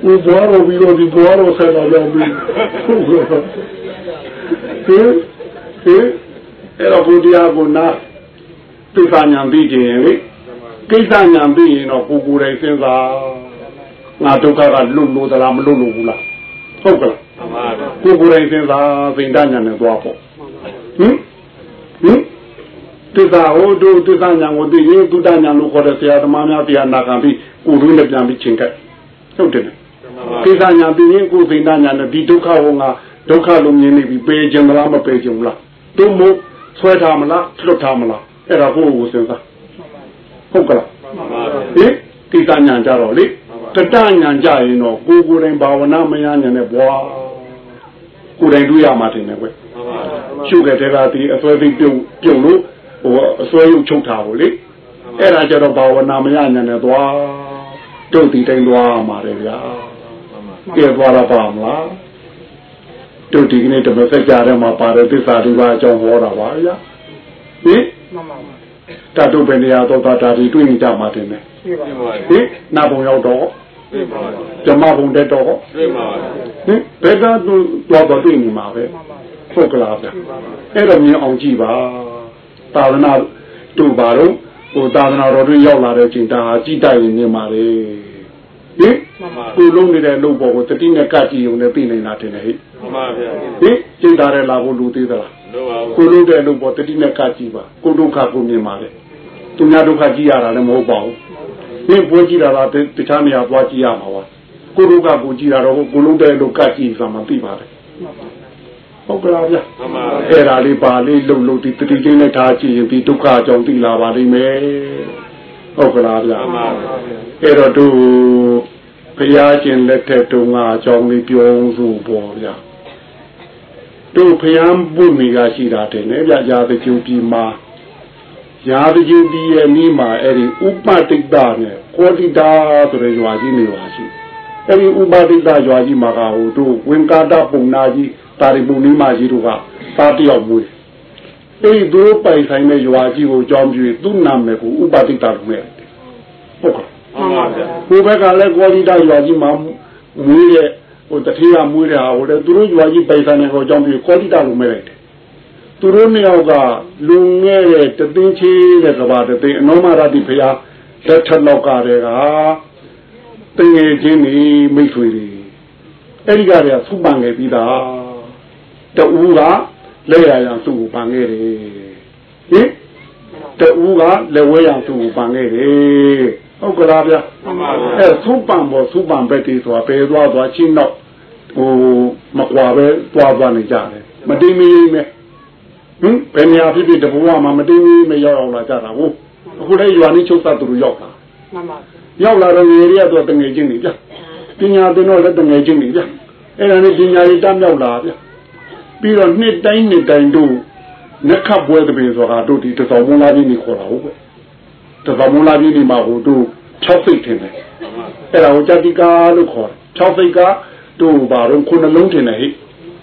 ဦးဘွားတော်ပြီးတော့ဒီဘွားတော်ဆက်လာတော့ပြီဟုတ်ကဲ့ဟင်ဟင်အဲ့တော့ဘုရားကနာသိက္ခာညာပြီးခြင်းလေ ကိစ္စညာပြီးရင်တော့ကိုကိုယ်တိုင်စဉ်းစားငါဒုက္ခကလွတ်လို့သလားမလွတ်လို့ဘူးလားဟုတ်ကဲ့မှန်ပါဗျာကိုယ်ကိုယ်တိုင်စဉ်းစားစိတ်တညာနဲ့သွားပေါ့ဟင်ဟင်တိသာဟိုတို့တိသာညာကိုသိရင်တုတညာလို့ခေါ်တဲ့ဆရာသမားများတရားနာခံပြီးကိုယ်တို့နဲ့ပြန်ပြီးချိန်ကပ်ဟုတ်တယ်ကိစ္စညာသိရင်ကိုယ်စိတ်တညာနဲ့ဒီဒုက္ခဟောငါဒုက္ခလုံးမြင်နေပြီပေခြင်းမလားမပေခြင်းမလားတို့မို့ဆွဲထားမလားလွတ်ထားမလားအဲ့ဒါကိုယ်ကိုစဉ်းစား ဟုတ်ကလားမှန်ပါဗျာဟင်ကိစ္စညာကြတော့လေတတညာကြရင်တော့ကိုယ်ကိုယ်တိုင်ဘာဝနာမရညာနဲ့ဘွာကိုယ်တိုင်တွေ့ရမှာတင်တယ်ကွမှန်ပါဗျာရှုခဲ့တဲ့ကဒီအစွဲသိပြုတ်ပြုတ်လို့ဟိုအစွဲရုပ်ချုပ်ထားဖို့လေအဲ့ဒါကြတော့ဘာဝနာမရညာနဲ့သွားတုတ်တီတိုင်းသွားမှာလေဗျာကဲသွားတော့ပါမလားတုတ်တီကနေ့တမက်ဆက်ကြတဲ့မှာပါတယ်သစ္စာလေးပါးအကြောင်းဟောတာပါဗျာဟင်မှန်ပါပါ တတုပ္ပနေရတော့တာတွေတွေ့နေကြမှာတင်တယ်ရှိပါပြပါပါဟင်နာဘုံရောက်တော့ပြပါဇမဘုံတက်တော့ပြပါဟင်ဘယ်ကသူတော့တော့တွေ့နေမှာပဲမှန်ပါဟုတ်ကလားဗျအဲ့တော့မြင်အောင်ကြည့်ပါသာသနာတို့ပါတော့ဟိုသာသနာတော်တွေရောက်လာတဲ့အချိန်ဒါဟာကြည်တိုက်ရင်မြင်ပါလေဟင်မှန်ပါကိုလုံးနေတဲ့အလုပ်ပေါ်ကိုတတိနဲ့ကကြည့်ုံနဲ့သိနေတာတင်လေဟိမှန်ပါဗျာဟင်ကြည်တာတဲ့လာဖို့လူသေးသလားလို့ပါဘူး ကိုလုံးတဲ့အလုပ်ပေါ်တတိနဲ့ကကြည့်ပါကိုဒုက္ခကိုမြင်ပါလေသူများဒုက္ခကြည့်ရတာလည်းမဟုတ်ပါဘူးဟင်ပွဲကြည့်တာလားတခြားနေရာသွားကြည့်ရမှာပါကိုဒုက္ခကိုကြည့်ရတော့ကိုလုံးတဲ့အလုပ်ကကြည့်ဆိုမှသိပါတယ်မှန်ပါဟုတ်ကလားဗျမှန်ပါအဲ့ဒါလေးပါလေးလှုပ်လှုပ်ဒီတတိချင်းနဲ့ထားကြည့်ရင်ဒီဒုက္ခအကြောင်းသိလာပါလိမ့်မယ်ဟုတ်ကလားဗျမှန်ပါအဲ့တော့သူဘုရားရှင်လက်ထက်တုန်းကအကြောင်းလေးပြောဆိုပေါ်ဗျ သူဘုရားပုမိကရှိတာတယ်နဲ့ဗျရာဇကျူပြည်မှာရာဇကျူပြည်ရဲ့နီးမှာအဲ့ဒီဥပတိတ်တာနဲ့ကောတိတာဆိုတဲ့ရွာကြီးနေပါရှိအဲ့ဒီဥပတိတ်တာရွာကြီးမှာကဟိုတို့ဝင်ကာတာပုံနာကြီးတာရိပုန်နီးမကြီးတို့ကသားတယောက်မွေးအဲ့ဒီသူတို့ပိုင်ဆိုင်တဲ့ရွာကြီးကိုကြောင်းပြသူ့နာမည်ကိုဥပတိတ်တာလို့မဲ့ဟုတ်ကဲ့မှန်ပါဗျာဟိုဘက်ကလည်းကောလိတာရွာကြီးမှာမွေးတဲ့ ဟိုတထေးကမွေးတဲ့ဟာဟိုတဲ့သူတို့ရွာကြီးပိုင်ဆိုင်တဲ့ကိုအကြောင်းပြကောလိတာလို့မဲ့လိုက်တယ်သူတို့နှစ်ယောက်ကလူငယ်တဲ့တသိန်းချေတဲ့ကဘာတသိန်းအနောမရတိဖရာလက်ထက်လောက်ကတည်းကတင်ငယ်ချင်းနေမိတ်ဆွေတွေအဲ့ဒီကတည်းကသုပန်ခဲ့ပြီးသားတူကလက်ရရန်သူ့ကိုပန်ခဲ့တယ်ဟင်တူကလက်ဝဲရန်သူ့ကိုပန်ခဲ့တယ် ဟုတ်ကလားဗျာမှန်ပါဗျာအဲသုပံပေါ်သုပံဘက်တီဆိုတာဘယ်သွားသွားချင်းတော့ဟိုမကွာပဲသွားသွားနေကြတယ်မတိမီမဲဟင်ဘယ်နေရာဖြစ်ဖြစ်တဘဝမှာမတိမီမဲရောက်အောင်လာကြတာဟုတ်အခုလည်းရွာနေချုပ်သတ်သူတို့ရောက်လာမှန်ပါရောက်လာတော့ငယ်ရီကတော့တငယ်ချင်းတွေဗျပညာသင်တော့လည်းတငယ်ချင်းတွေဗျအဲ့ဒါနဲ့ပညာရေးတမ်းမြောက်လာဗျပြီးတော့နှစ်တိုင်းနှစ်တိုင်းတို့နက်ခတ်ပွဲတပင်ဆိုတာတို့ဒီတစောင်းမလာကြီးနေခေါ်တာဟုတ်ပဲ တစောင်းမလာကြီးနေမှာဟိုတို့6စိတ်ထင်တယ်အဲ့ဒါကိုဇတိကာလို့ခေါ်တယ်၆စိတ်ကတို့ဘာတော့ခုနှလုံးထင်တယ်ဟိ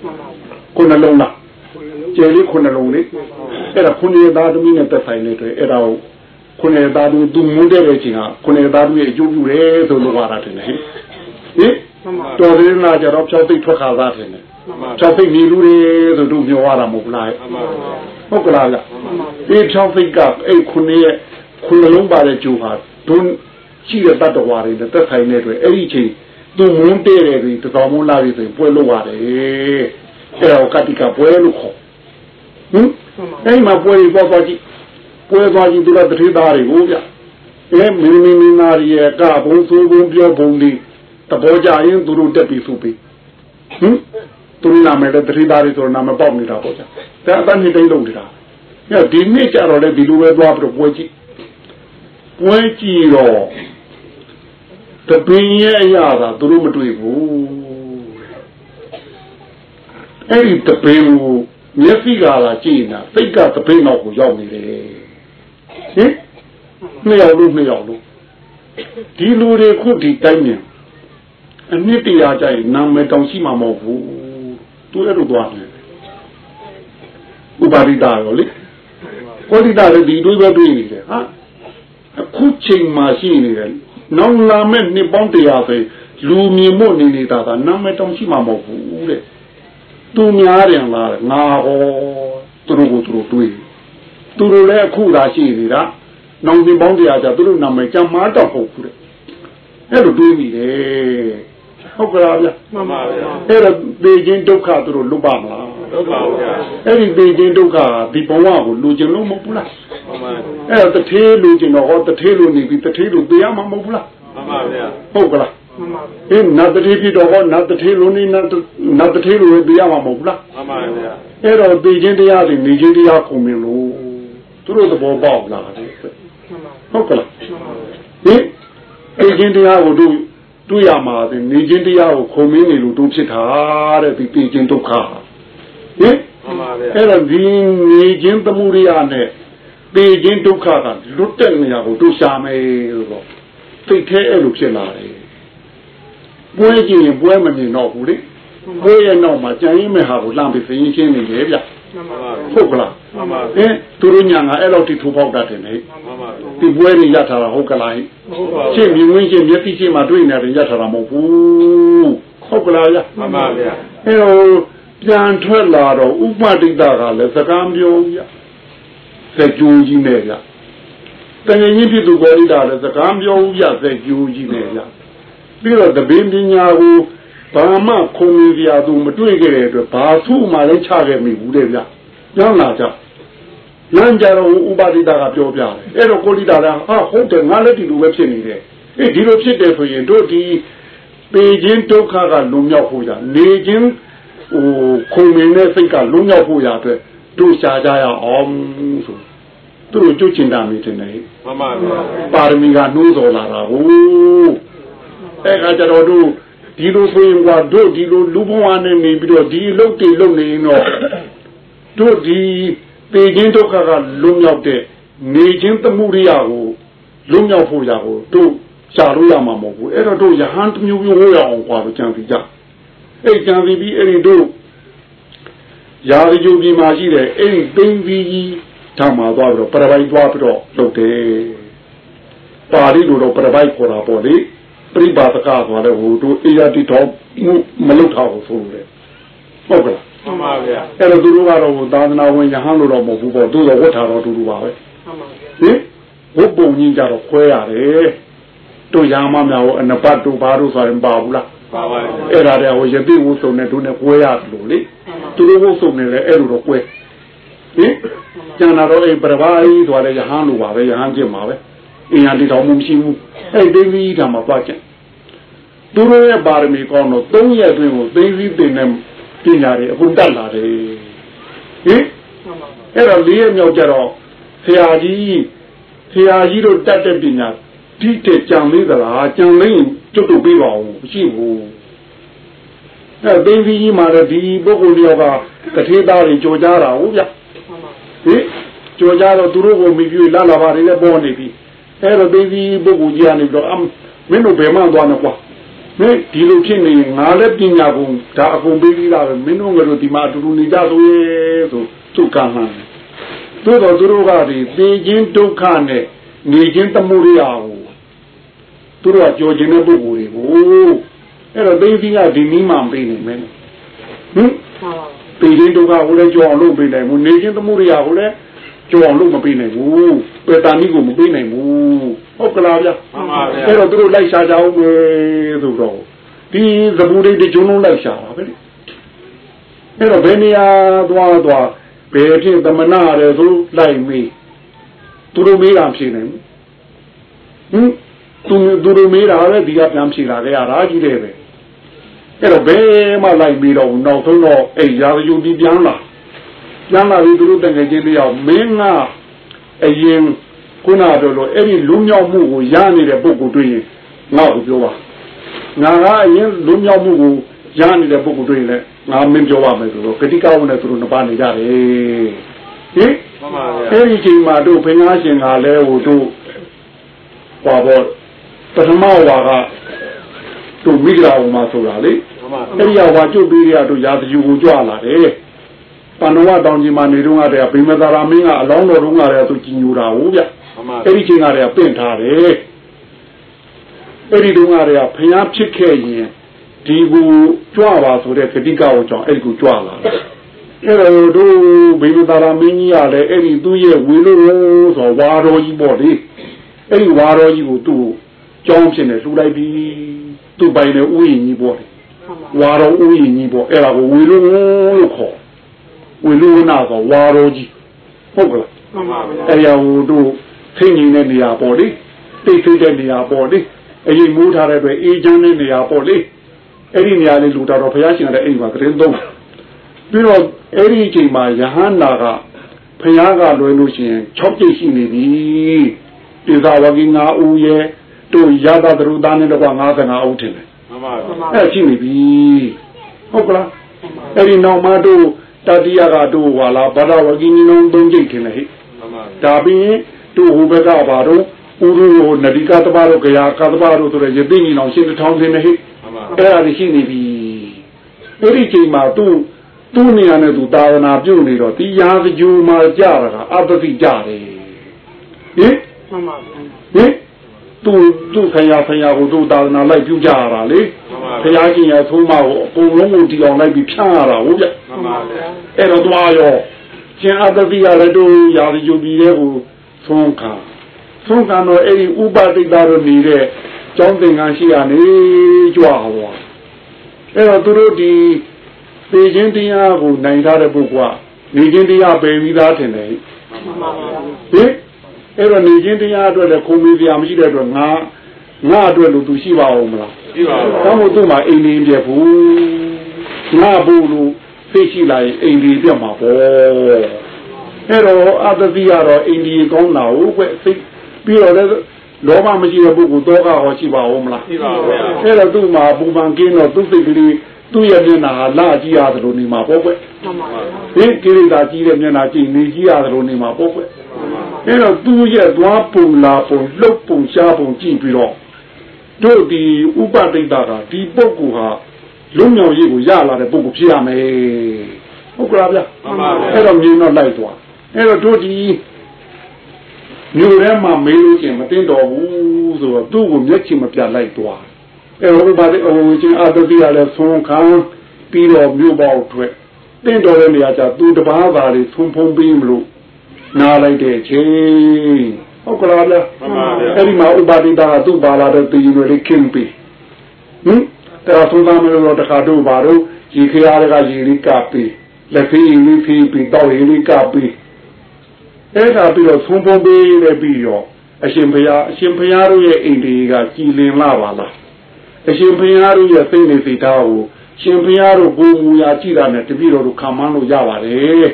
မှန်ပါခုနှလုံးလားကျယ်လေးခုနှလုံးလေအဲ့ဒါခုနှစ်ရသားသမီးနဲ့သက်ဆိုင်နေတယ်အဲ့ဒါကိုခုနှစ်ရသားသူသူမွန်းတဲ့အချိန်ကခုနှစ်ရသားသူရဲ့အကျိုးပြုတယ်ဆိုလို့ပါတာထင်တယ်ဟိဟိမှန်ပါတော်သေးလားကြတော့၆စိတ်ထွက်ခါသားထင်တယ်မှန်ပါ၆စိတ်မြည်လူတွေဆိုတို့ပြောရတာမဟုတ်ဘူးလားဟဲ့မှန်ပါဗျာဟုတ်ကလားဗျမှန်ပါဒီ၆စိတ်ကအဲ့ခုနှစ်ရဲ့ ခုနှလုံးပါတဲ့ကျိုးဟာဒုရှိတဲ့တတ္တဝါတွေနဲ့သက်ဆိုင်တဲ့အတွက်အဲ့ဒီအချိန်သူမွန်းတဲ့တယ်ဒီတတော်မွန်းလာပြီဆိုရင်ပွဲလို့ရတယ်အဲ့ဒါကိုကတိကပွဲလို့ခေါ်ဟင်အဲ့ဒီမှာပွဲပြီးပေါ်သွားကြည့်ပွဲသွားကြည့်သူကတတိသားတွေကိုဗျအဲမင်းမင်းမင်းသားရဲ့ကဘုံဆိုးဘုံပြောဘုံဒီတဘောကြရင်သူတို့တက်ပြီးဆိုပြီးဟင်သူနာမည်တဲ့တတိသားတွေဆိုတော့နာမပေါက်နေတာပေါ့ဗျဒါအတန်းနှစ်တိုင်းလုံးနေတာညဒီနေ့ကြတော့လေဒီလိုပဲသွားပြီးတော့ပွဲကြည့် ပွဲကြည့်တော့တပင်ရဲ့အရာသာသူတို့မတွေ့ဘူးအဲ့ဒီတပင်ကိုမျက်စိကလာကြည့်နေတာစိတ်ကတပင်တော့ကိုရောက်နေတယ်ဟင်နှစ်ယောက်လို့နှစ်ယောက်လို့ဒီလူတွေခုဒီတိုင်းမြန်အနှစ်တရာကြရင်နာမည်တောင်ရှိမှာမဟုတ်ဘူးသူအဲ့လိုသွားတယ်ဥပါရိတာရောလေကောတိတာလည်းဒီတွေးပဲတွေးနေတယ်ဟာ အခုချိန်မှာရှိနေတယ်နောက်လာမဲ့နှစ်ပေါင်းတရားဆိုလူမြင်မို့နေနေတာကနာမည်တောင်ရှိမှာမဟုတ်ဘူးတဲ့သူများတယ်လားငါဟောသူတို့ကိုသူတို့တွေးသူတို့လည်းအခုသာရှိနေတာနောက်နှစ်ပေါင်းတရားကျသူတို့နာမည်ကြမ်းမာတော့ဟုတ်ဘူးတဲ့အဲ့လိုတွေးမိတယ်ဟုတ်ကလားဗျမှန်ပါဗျာအဲ့တော့သေခြင်းဒုက္ခသူတို့လွတ်ပါမလားဒုက္ခပါဗျာအဲ့ဒီသေခြင်းဒုက္ခကဒီဘဝကိုလူကျင်လို့မဟုတ်ဘူးလားမှန်ပါ အဲ့တော့တထေးလူကျင်တော့ဟောတထေးလူနေပြီတထေးလူသေရမှာမဟုတ်ဘူးလားမှန်ပါဗျာဟုတ်ကလားမှန်ပါအင်းနတ်တထေးဖြစ်တော့ဟောနတ်တထေးလူနေနတ်နတ်တထေးလူပဲသေရမှာမဟုတ်ဘူးလားမှန်ပါဗျာအဲ့တော့သေခြင်းတရားတွေနေခြင်းတရားခုံမင်းလို့သူတို့သဘောပေါက်လာတယ်မှန်ပါဟုတ်ကလားမှန်ပါဟင်သေခြင်းတရားကိုတို့တွေ့ရမှာတဲ့နေခြင်းတရားကိုခုံမင်းနေလို့တို့ဖြစ်တာတဲ့ဒီသေခြင်းဒုက္ခဟင်မှန်ပါဗျာအဲ့တော့ဒီနေခြင်းသမှုရိယနဲ့ ပေခြင်းဒုက္ခကလွတ်တဲ့နေရာကိုတို့ရှာမယ်လို့တော့သိခဲအဲ့လိုဖြစ်လာတယ်ပွဲကြည့်ရင်ပွဲမမြင်တော့ဘူးလေပွဲရဲ့နောက်မှာကြံရင်မဲ့ဟာကိုလှမ်းပြီးသိရင်ချင်းနေတယ်ဗျမှန်မှပါန်ပါဗျာဟုတ်ကလားမှန်ပါအင်းသူတို့ညာငါအဲ့လောက်ထိထိုးပေါက်တတ်တယ်လေမှန်ပါဒီပွဲတွေရထားတာဟုတ်ကလားဟုတ်ပါရှင်းမြင်ဝင်ရှင်းမျက်စိရှင်းမှာတွေ့နေတယ်ရထားတာမဟုတ်ဘူးဟုတ်ကလားဗျမှန်ပါဗျာအဲတော့ပြန်ထွက်လာတော့ဥပတိတကလည်းစကားပြောဗျ စက်ကြိုးကြီးနဲ့ဗျတကယ်ကြီးဖြစ်သူကောရိတာလည်းစကားပြောဗျစက်ကြိုးကြီးနဲ့ဗျပြီးတော့တပင်းပညာကိုဘာမှခုံကြီးပြသူမတွေ့ခဲ့တဲ့အတွက်ဘာသူ့မှလည်းချခဲ့မိဘူးတဲ့ဗျညောင်းလာကြလမ်းကြတော့ဥပတိတကပြောပြတယ်အဲ့တော့ကိုရိတာလည်းဟာဟုတ်တယ်ငါလည်းဒီလိုပဲဖြစ်နေတယ်အေးဒီလိုဖြစ်တယ်ဆိုရင်တို့ဒီပေခြင်းဒုက္ခကလွန်မြောက်ဖို့ရနေခြင်းဟိုခုံမင်းတဲ့စိတ်ကလွတ်မြောက်ဖို့ရအတွက် တို့ရှားကြရအောင်ဆိုသူတို့ကြွချင်တာမင်းတင်နေမှန်ပါပါရမီကနှိုးတော်လာတာဟိုအဲ့ကကြတော့တို့ဒီလိုဆိုရင်ကတို့ဒီလိုလူဘဝနဲ့နေပြီးတော့ဒီအလုပ်တွေလုပ်နေရင်တော့တို့ဒီပေခြင်းဒုက္ခကလွတ်မြောက်တဲ့နေခြင်းသမှုရိယကိုလွတ်မြောက်ဖို့ရာကိုတို့ရှာလို့ရမှာမဟုတ်ဘူးအဲ့တော့တို့ယဟန်တမျိုးမျိုးဟိုရအောင်ကွာလို့ကြံပြီးကြအဲ့ကြံပြီးပြီးအဲ့ဒီတို့ ရာဇဂျူကြီးမှာရှိတဲ့အဲ့ဒီသိန်းကြီးကြီးဓမ္မသွားပြီးတော့ပရပိုက်သွားပြီးတော့လုပ်တယ်ပါဠိလိုတော့ပရပိုက်ခေါ်တာပေါ့လေပြိပါဒကဆိုတဲ့ဟိုတို့အေရတိတော်မလုပ်ထားဘူးဆိုလို့လေဟုတ်ကဲ့မှန်ပါဗျာအဲ့တော့သူတို့ကတော့ဟိုသာသနာဝင်ယဟန်လို့တော့မဟုတ်ဘူးပေါ့သူတို့ဝတ်ထားတော့တူတူပါပဲမှန်ပါဟင်ဝတ်ပုံကြီးကြတော့ခွဲရတယ်တို့ရာမများဟိုအနပတ်တို့ဘာတို့ဆိုရင်ပါဘူးလားပါပါဗျာ အဲ့ဒါတဲ့ဟိုရတိဝုစုံနဲ့တို့နဲ့ကွဲရတယ်လို့လေသူတို့ဝုစုံနဲ့လည်းအဲ့လိုတော့ကွဲဟင်ကျန်တာတော့အဲ့ပြဘာကြီးဆိုတဲ့ယဟန်လိုပါပဲယဟန်ကျင့်ပါပဲအင်းရတိတော်မှမရှိဘူးအဲ့ဒေဝီဓမ္မသွားကျင့်သူတို့ရဲ့ပါရမီကောင်းတော့၃ရက်အတွင်းကိုသိသိသိနေပညာတွေအခုတက်လာတယ်ဟင်မှန်ပါအဲ့တော့လေးရက်မြောက်ကြတော့ဆရာကြီးဆရာကြီးတို့တတ်တဲ့ပညာ ဒီတဲ့ကြံလေးသလားကြံလေးရင်ကျွတ်တို့ပြပါဦးမရှိဘူးအဲသိန်းကြီးမှာလည်းဒီပုဂ္ဂိုလ်တယောက်ကတထေးသားတွေကြော်ကြတာဟုတ်ဗျမှန်ပါဟင်ကြော်ကြတော့သူတို့ကိုမိပြလာလာပါတွေလည်းပေါ်နေပြီအဲတော့သိန်းကြီးပုဂ္ဂိုလ်ကြီးကနေပြီးတော့အမမင်းတို့ဘယ်မှသွားနေကွာမင်းဒီလိုဖြစ်နေရင်ငါလည်းပညာကုန်ဒါအကုန်ပေးပြီးသားပဲမင်းတို့ငါတို့ဒီမှာအတူတူနေကြဆိုရဲဆိုသူကဟန်သို့တော့သူတို့ကဒီသိခြင်းဒုက္ခနဲ့နေခြင်းတမှုရိယာကို သူတို့ကကြော်ခြင်းတဲ့ပုဂ္ဂိုလ်တွေကိုအဲ့တော့သိန်းကြီးကဒီနည်းမှမပေးနိုင်မဲဟင်မှန်ပါပေခြင်းဒုက္ခကိုလည်းကြောအောင်လုပ်ပေးနိုင်ဘူးနေခြင်းသမှုရိယာကိုလည်းကြောအောင်လုပ်မပေးနိုင်ဘူးပေတာနိကိုမပေးနိုင်ဘူးဟုတ်ကလားဗျမှန်ပါဗျာအဲ့တော့သူတို့လိုက်ရှာကြအောင်ပဲဆိုတော့ဒီသဘူရိတ်တကျုံလုံးလိုက်ရှာတာပဲလေအဲ့တော့ဘယ်နေရာသွားသွားဘယ်ဖြစ်သမနာရဲဆိုလိုက်မေးသူတို့မေးတာဖြေနိုင်ဘူးဟင် သူသူတို့မေးတာလည်းဒီကပြန်ဖြေလာခဲ့ရတာကြီးတယ်ပဲအဲ့တော့ဘယ်မှလိုက်ပြီးတော့နောက်ဆုံးတော့အဲ့ရာဇယူဒီပြန်လာပြန်လာပြီးသူတို့တကယ်ချင်းတယောက်မင်းကအရင်ခုနပြောလို့အဲ့ဒီလူမြောက်မှုကိုရနေတဲ့ပုဂ္ဂိုလ်တွေ့ရင်ငါ့ကိုပြောပါငါကအရင်လူမြောက်မှုကိုရနေတဲ့ပုဂ္ဂိုလ်တွေ့ရင်လည်းငါမင်းပြောပါမယ်ဆိုတော့ဂတိကောင်းနဲ့သူတို့နှစ်ပါးနေကြတယ်ဟင်မှန်ပါဗျာအဲ့ဒီချိန်မှာတို့ဘင်္ဂါရှင်ကလည်းဟိုတို့ဟောဘော ပထမဝါကတို့မိဂရာဝမှာဆိုတာလေမှန်ပါအဲ့ဒီကဝါကျုပ်ပေးရတို့ရာဇယူကိုကြွလာတယ်ပန္နဝတောင်ကြီးမှာနေတော့ကတည်းကဗိမသာရမင်းကအလောင်းတော်တုန်းကတည်းကသူကြည်ညိုတာဟုတ်ဗျမှန်ပါအဲ့ဒီချိန်ကတည်းကပင့်ထားတယ်အဲ့ဒီတုန်းကတည်းကဖျားဖြစ်ခဲ့ရင်ဒီကိုကြွပါဆိုတဲ့ဂတိကကိုကြောင့်အဲ့ဒီကိုကြွလာတယ်အဲ့တော့တို့ဗိမသာရမင်းကြီးကလည်းအဲ့ဒီသူ့ရဲ့ဝေလို့ဆိုဝါတော်ကြီးပေါ့လေအဲ့ဒီဝါတော်ကြီးကိုသူ့ ကြောင်းဖြစ်နေလှူလိုက်ပြီးသူ့ပိုင်တဲ့ဥယျာဉ်ကြီးပေါ့လေဝါတော်ဥယျာဉ်ကြီးပေါ့အဲ့ဒါကိုဝေလူလို့ခေါ်ဝေလူနာဆိုဝါတော်ကြီးဟုတ်ကလားမှန်ပါဗျာအဲ့ရဟိုတို့ထိန်ကြီးတဲ့နေရာပေါ့လေတိတ်ဆိတ်တဲ့နေရာပေါ့လေအရင်မိုးထားတဲ့အတွက်အေးချမ်းတဲ့နေရာပေါ့လေအဲ့ဒီနေရာလေးလူတော်တော်ဘုရားရှင်ကလည်းအဲ့ဒီမှာသတင်းသုံးပြီးတော့အဲ့ဒီအချိန်မှာယဟန္တာကဘုရားကလွယ်လို့ရှိရင်6ကျိတ်ရှိနေပြီပိဇာဝကိ9ဦးရဲ့ တို့ရသသရုသားနဲ့တော့55ဦးထင်တယ်မှန်ပါမှန်ပါအဲ့ရှိနေပြီဟုတ်ကလားအဲ့ဒီနောက်မှတို့တတိယကတို့ဟာလားဗဒဝကိနိလုံးသုံးကြိတ်ထင်လေဟိမှန်ပါဒါပြီးရင်တို့ဟိုဘက်ကပါတော့ဥရုဟိုနဒီကတပါတို့ကြရာကတပါတို့ဆိုရရသိညီအောင်ရှင်းတစ်ထောင်ထင်လေဟိမှန်ပါအဲ့ဒါတွေရှိနေပြီအဲ့ဒီချိန်မှာသူ့သူ့နေရာနဲ့သူတာဝနာပြုတ်နေတော့ဒီရာဇဂျူမှာကြတာကအပ္ပတိကြတယ်ဟင်မှန်ပါဗျာဟင် သူသူခရာခရာကိုသူသာသနာလိုက်ပြုကြရတာလေမှန်ပါခရာရှင်ရသုံးမကိုအကုန်လုံးကိုတီအောင်လိုက်ပြီးဖြန့်ရတာဟုတ်ကြမှန်ပါဗျာအဲ့တော့သွားရောရှင်အတ္တတိရလည်းတို့ရာဇယူပြီးတဲ့ကိုသုံးခါသုံးခါတော့အဲ့ဒီဥပတိတ်တာတို့နေတဲ့ကျောင်းသင်္ကန်းရှိရနေကြွားဟောအဲ့တော့သူတို့ဒီပေခြင်းတရားကိုနိုင်ထားတဲ့ပုဂ္ဂိုလ်ကနေခြင်းတရားပယ်ပြီးသားထင်တယ်မှန်ပါဗျာဟင် အဲ့တော့နေခြင်းတရားအတွက်လည်းခုံမေးစရာမရှိတဲ့အတွက်ငါငါအတွက်လို့သူရှိပါအောင်မလားရှိပါ။ဘူးကောင်းလို့သူ့မှာအိမ်လေးပြက်ဘူး။ငါဘူးလို့သိရှိလာရင်အိမ်လေးပြက်မှာပေါ့။အဲ့တော့အတ္တတိကတော့အိမ်လေးကောင်းတာဟုတ်ကွစိတ်ပြီးတော့လည်းလောဘမရှိတဲ့ပုဂ္ဂိုလ်တော့ကဟောရှိပါဦးမလားရှိပါဗျာ။အဲ့တော့သူ့မှာပူပန်ကင်းတော့သူ့စိတ်ကလေး သူ့ရဲ့မျက်နှာဟာလာကြည့်ရတယ်လို့နေမှာပေါ့ကွ။မှန်ပါဗျာဟင်ကိရိတာကြီးတဲ့မျက်နှာကြည့်နေကြည့်ရတယ်လို့နေမှာပေါ့ကွအဲ့တော့သူ့ရဲ့သွားပုံလာပုံလှုပ်ပုံရှားပုံကြည့်ပြီးတော့တို့ဒီဥပဒိတကဒီပုဂ္ဂိုလ်ဟာလွတ်မြောက်ရေးကိုရလာတဲ့ပုဂ္ဂိုလ်ဖြစ်ရမယ်ဟုတ်ကလားဗျမှန်ပါဗျာအဲ့တော့မြင်တော့လိုက်သွားအဲ့တော့တို့ဒီမြို့ထဲမှာမေးလို့ချင်းမတင်တော်ဘူးဆိုတော့သူ့ကိုမျက်ချင်မပြတ်လိုက်သွား အဲ့တော့ဘာလဲအဝချင်းအာတတိရလဲဆုံးခံပြီးတော့မြို့ပေါက်ထွက်တင့်တော်တဲ့နေရာကျသူတပားသားတွေသုံးဖုံးပြီးမလို့နားလိုက်တဲ့ချင်းဟုတ်ကလားဗျာမှန်ပါဗျာအဲ့ဒီမှာဥပါတိတာကသူ့ပါလာတဲ့တည်ရွယ်လေးခင်းပြီးဟင်တရားသုံးသားမလို့တခါတို့ပါတော့ရေခရားကရေလေးကပ်ပြီးလက်ဖေးလေးဖေးပြီးတောက်ရေလေးကပ်ပြီးအဲ့ဒါပြီးတော့သုံးဖုံးပြီးလည်းပြီးရောအရှင်ဘုရားအရှင်ဘုရားတို့ရဲ့အိမ်တွေကကြည်လင်လာပါလား အရှင်ဘုရားတို့ရဲ့စိတ်နေစိတ်ထားကိုရှင်ဘုရားတို့ဘုံမူရာကြည့်တာနဲ့တပည့်တော်တို့ခံမန်းလို့ရပါတယ်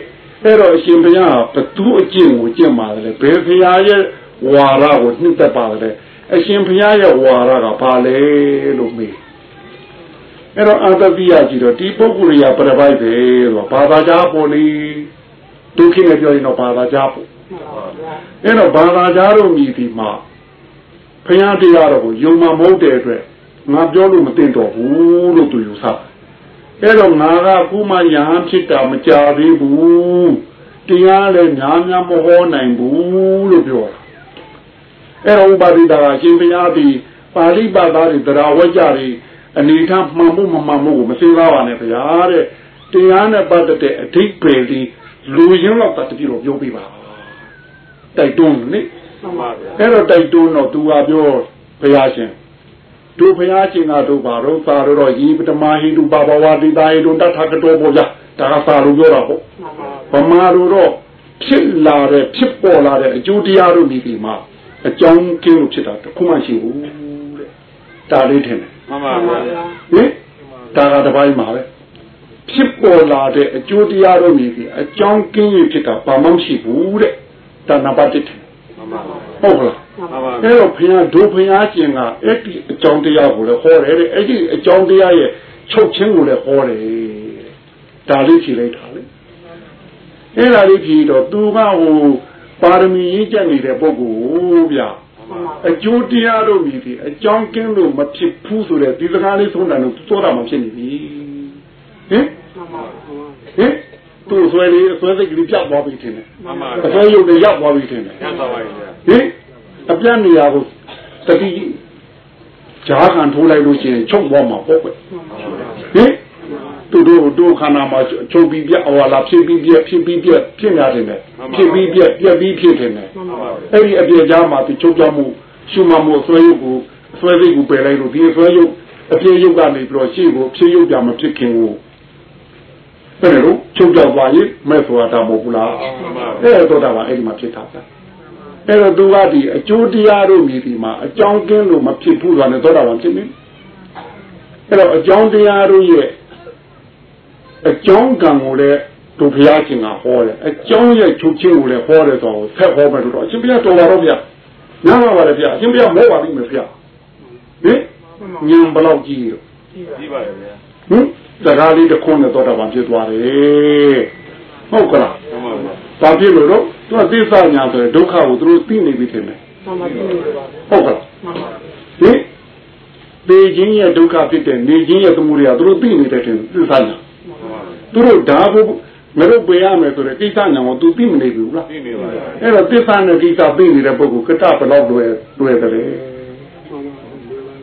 အဲ့တော့အရှင်ဘုရားကဘသူအကျင့်ကိုကျင့်ပါတယ်လေဘယ်ဘုရားရဲ့ဝါရကိုနှိမ့်သက်ပါတယ်လေအရှင်ဘုရားရဲ့ဝါရကဘာလဲလို့မေးအဲ့တော့အတ္တပိယကြည့်တော့ဒီပုဂ္ဂိုလ်ရာပြပိုက်ပဲဆိုဘာသာကြားပေါ်လေဒုက္ခနဲ့ပြောရင်တော့ဘာသာကြားပေါ်မှန်ပါဗျာအဲ့တော့ဘာသာကြားတို့မြည်ဒီမှာဘုရားတရားတော်ကိုယုံမှမဟုတ်တဲ့အတွက် ငါပြောလို့မသိတော့ဘူးလို့သူယူဆအဲ့တော့ငါကခုမှယဟန်ဖြစ်တာမကြသေးဘူးတရားလည်းများများမဟောနိုင်ဘူးလို့ပြောတာအဲ့တော့ဥပါတိတာကအရှင်ဘုရားဒီပါဠိပါသားတွေတရားဝဲကြတွေအနေထားမှန်မှုမမှန်မှုကိုမသိသားပါနဲ့ဗျာတဲ့တရားနဲ့ပတ်သက်တဲ့အဓိပ္ပာယ်ဒီလူရင်းတော့တတိတော်ပြောပြပါတိုက်တွန်းနိမှန်ပါဗျာအဲ့တော့တိုက်တွန်းတော့သူကပြောဘုရားရှင် တို့ဘုရားရှင်ကတို့ဘာတော့သာတော့ဤပတမဟိတုဘဘဝတိတာဟိတုတထကတောပေါ်ကြဒါကသာလို့ပြောတာပေါ့မှန်ပါဗမာတို့တော့ဖြစ်လာတဲ့ဖြစ်ပေါ်လာတဲ့အကျိုးတရားတို့ဒီဒီမှာအကြောင်းကျင်းလို့ဖြစ်တာတခုမှရှိဘူးတဲ့ဒါလေးထင်တယ်မှန်မှပါန်ပါဗျာဗျာဟင်ဒါကတစ်ပိုင်းပါပဲဖြစ်ပေါ်လာတဲ့အကျိုးတရားတို့ဒီဒီအကြောင်းကျင်းရဖြစ်တာဘာမှမရှိဘူးတဲ့ဒါနံပါတ်1ထင်မှန်ပါဗျာ ဟုတ်ကလားမှန်ပါဗျာအဲ့တော့ဘုရားဒုဘုရားကျင်ကအဲ့ဒီအကြောင်းတရားကိုလည်းဟောတယ်တဲ့အဲ့ဒီအကြောင်းတရားရဲ့ချုပ်ချင်းကိုလည်းဟောတယ်ဒါလေးဖြေလိုက်တာလေအဲ့ဒါလေးဖြေတော့သူကဟိုပါရမီရင်းကျက်နေတဲ့ပုဂ္ဂိုလ်ဗျာမှန်ပါအကျိုးတရားတို့မြည်ဒီအကြောင်းကင်းလို့မဖြစ်ဘူးဆိုတဲ့ဒီစကားလေးသုံးတယ်လို့သောတာမှဖြစ်နေပြီဟင်မှန်ပါဟင် သူ့အစွဲလေးအစွဲစိတ်ကလေးပြတ်သွားပြီထင်တယ်မှန်ပါအစွဲရုပ်တွေရောက်သွားပြီထင်တယ်ကျန်သွားပါပြီဗျာဟင်အပြတ်နေရာကိုတတိဂျားခံထိုးလိုက်လို့ရှိရင်ချုပ်သွားမှာပေါ့ကွဟင်သူတို့တို့ခန္ဓာမှာချုပ်ပြီးပြဟောလာဖြစ်ပြီးပြဖြစ်ပြီးပြဖြစ်ရတယ်နဲ့ဖြစ်ပြီးပြပြပြီးဖြစ်တယ်နဲ့မှန်ပါပါအဲ့ဒီအပြည့်ကြားမှာသူချုပ်ပြောက်မှုရှုမှမှုအစွဲရုပ်ကိုအစွဲစိတ်ကိုပယ်လိုက်လို့ဒီအစွဲရုပ်အပြည့်ရုပ်ကနေပြီးတော့ရှေ့ကိုဖြစ်ရုပ်ပြမဖြစ်ခင်ကို အဲ့ဒါလို့ချုပ်ပြောက်သွားရင်မဲ့ဆိုတာမဟုတ်ဘူးလားမှန်ပါအဲ့တော့တော့အဲ့ဒီမှာဖြစ်တာဗျအဲ့တော့သူကဒီအကျိုးတရားတို့မြည်ဒီမှာအကြောင်းကင်းလို့မဖြစ်ဘူးဆိုတာနဲ့သောတာပန်ဖြစ်နေအဲ့တော့အကြောင်းတရားတို့ရဲ့အကြောင်းကံကိုလည်းသူဘုရားရှင်ကဟောတယ်အကြောင်းရဲ့ချုပ်ချင်းကိုလည်းဟောတယ်ဆိုတော့ဆက်ဟောမယ်လို့တော့အရှင်ဘုရားတော်ပါတော့ဗျာနားပါပါလေဗျာအရှင်ဘုရားမောပါလိမ့်မယ်ဗျာဟင်ညံဘလောက်ကြီးရောကြီးပါရဲ့ဗျာဟင် စကားလေးတစ်ခွန်းနဲ့သောတာပန်ဖြစ်သွားတယ်ဟုတ်ကလားမှန်ပါဗျာဘာဖြစ်လို့တော့သူကသိစညာဆိုရင်ဒုက္ခကိုသူတို့သိနေပြီထင်တယ်မှန်ပါပြီပါဟုတ်ကလားမှန်ပါဟင်ပေခြင်းရဲ့ဒုက္ခဖြစ်တဲ့နေခြင်းရဲ့သမှုတွေကသူတို့သိနေတဲ့ထင်သိစညာမှန်ပါသူတို့ဒါကိုမလို့ပေးရမယ်ဆိုတဲ့ကိစ္စညာကိုသူသိမနေဘူးလားသိနေပါရဲ့အဲ့တော့သစ္စာနဲ့ကိစ္စသိနေတဲ့ပုဂ္ဂိုလ်ကတဘယ်တော့လွယ်လွယ်တယ်လေ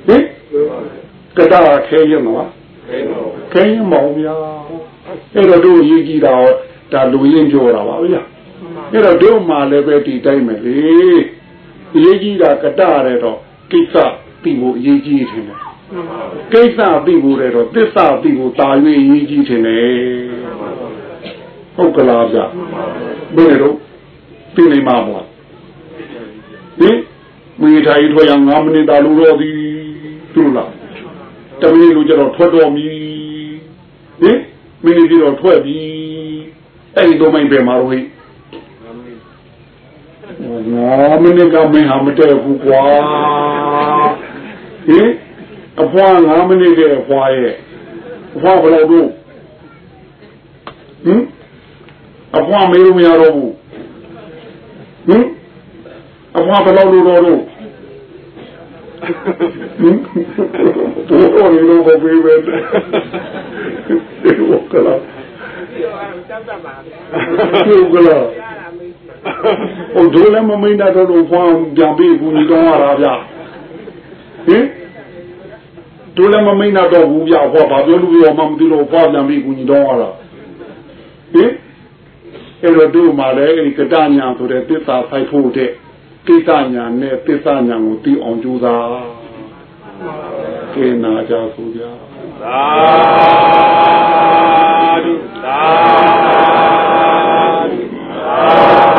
ဟင်ကတခဲရင်နော် ခဲတော့ခဲရင်မောင်ဗျာအဲ့တော့တို့ရေးကြည့်တာဒါလူရင်းပြောတာပါဗျာအဲ့တော့တို့မှလည်းပဲဒီတိုင်းပဲလေအရေးကြီးတာကတရတော့ကိစ္စပြီးဖို့အရေးကြီးတယ်ကိစ္စပြီးဖို့လည်းတော့သစ္စာပြီးဖို့တာ၍အရေးကြီးတယ်ဟုတ်ကလားဗျဘယ်လိုပြီးနေမှာမလားဟင်မိထိုင်ထွက်ရ9မိနစ်တာလို့တော့ဒီသူလား တမီးလူကျတော့ထွက်တော်မီဟင်မိနစ်ပြီးတော့ထွက်ပြီအဲ့ဒီတော့မိုင်းပဲမှာတော့ဟိငါမင်းကမင်းဟာမတည့်ဘူးကွာဟင်အဖွားငါမင်းရဲ့အဖွားရဲ့အဖွားဘယ်လိုလုပ်ဟင်အဖွားမေးလို့မရတော့ဘူးဟင်အဖွားဘယ်လိုလုပ်တော့ လို့ဟင်ဘိုးတော်လို့ကိုပြေးပဲဟုတ်ကလားဟုတ်ကလားဟိုဒိုလည်းမမိန်တာတော့လို့ဖွာပြန်ပြီးဘူးညီတော်ရတာဗျဟင်ဒိုလည်းမမိန်တာတော့ဘူးဗျဟောဘာပြောလို့ရောမှမသိလို့ဖွာပြန်ပြီးဘူးညီတော်ရတာဟင်အဲ့တော့တို့မှလည်းအဲ့ဒီကတညာဆိုတဲ့သစ္စာဖိုက်ဖို့တဲ့ ကိစ္စညာနဲ့သစ္စာညာကိုသိအောင်ကြိုးစားကျေနာကြဆိုကြသာဓုသာဓုသာဓု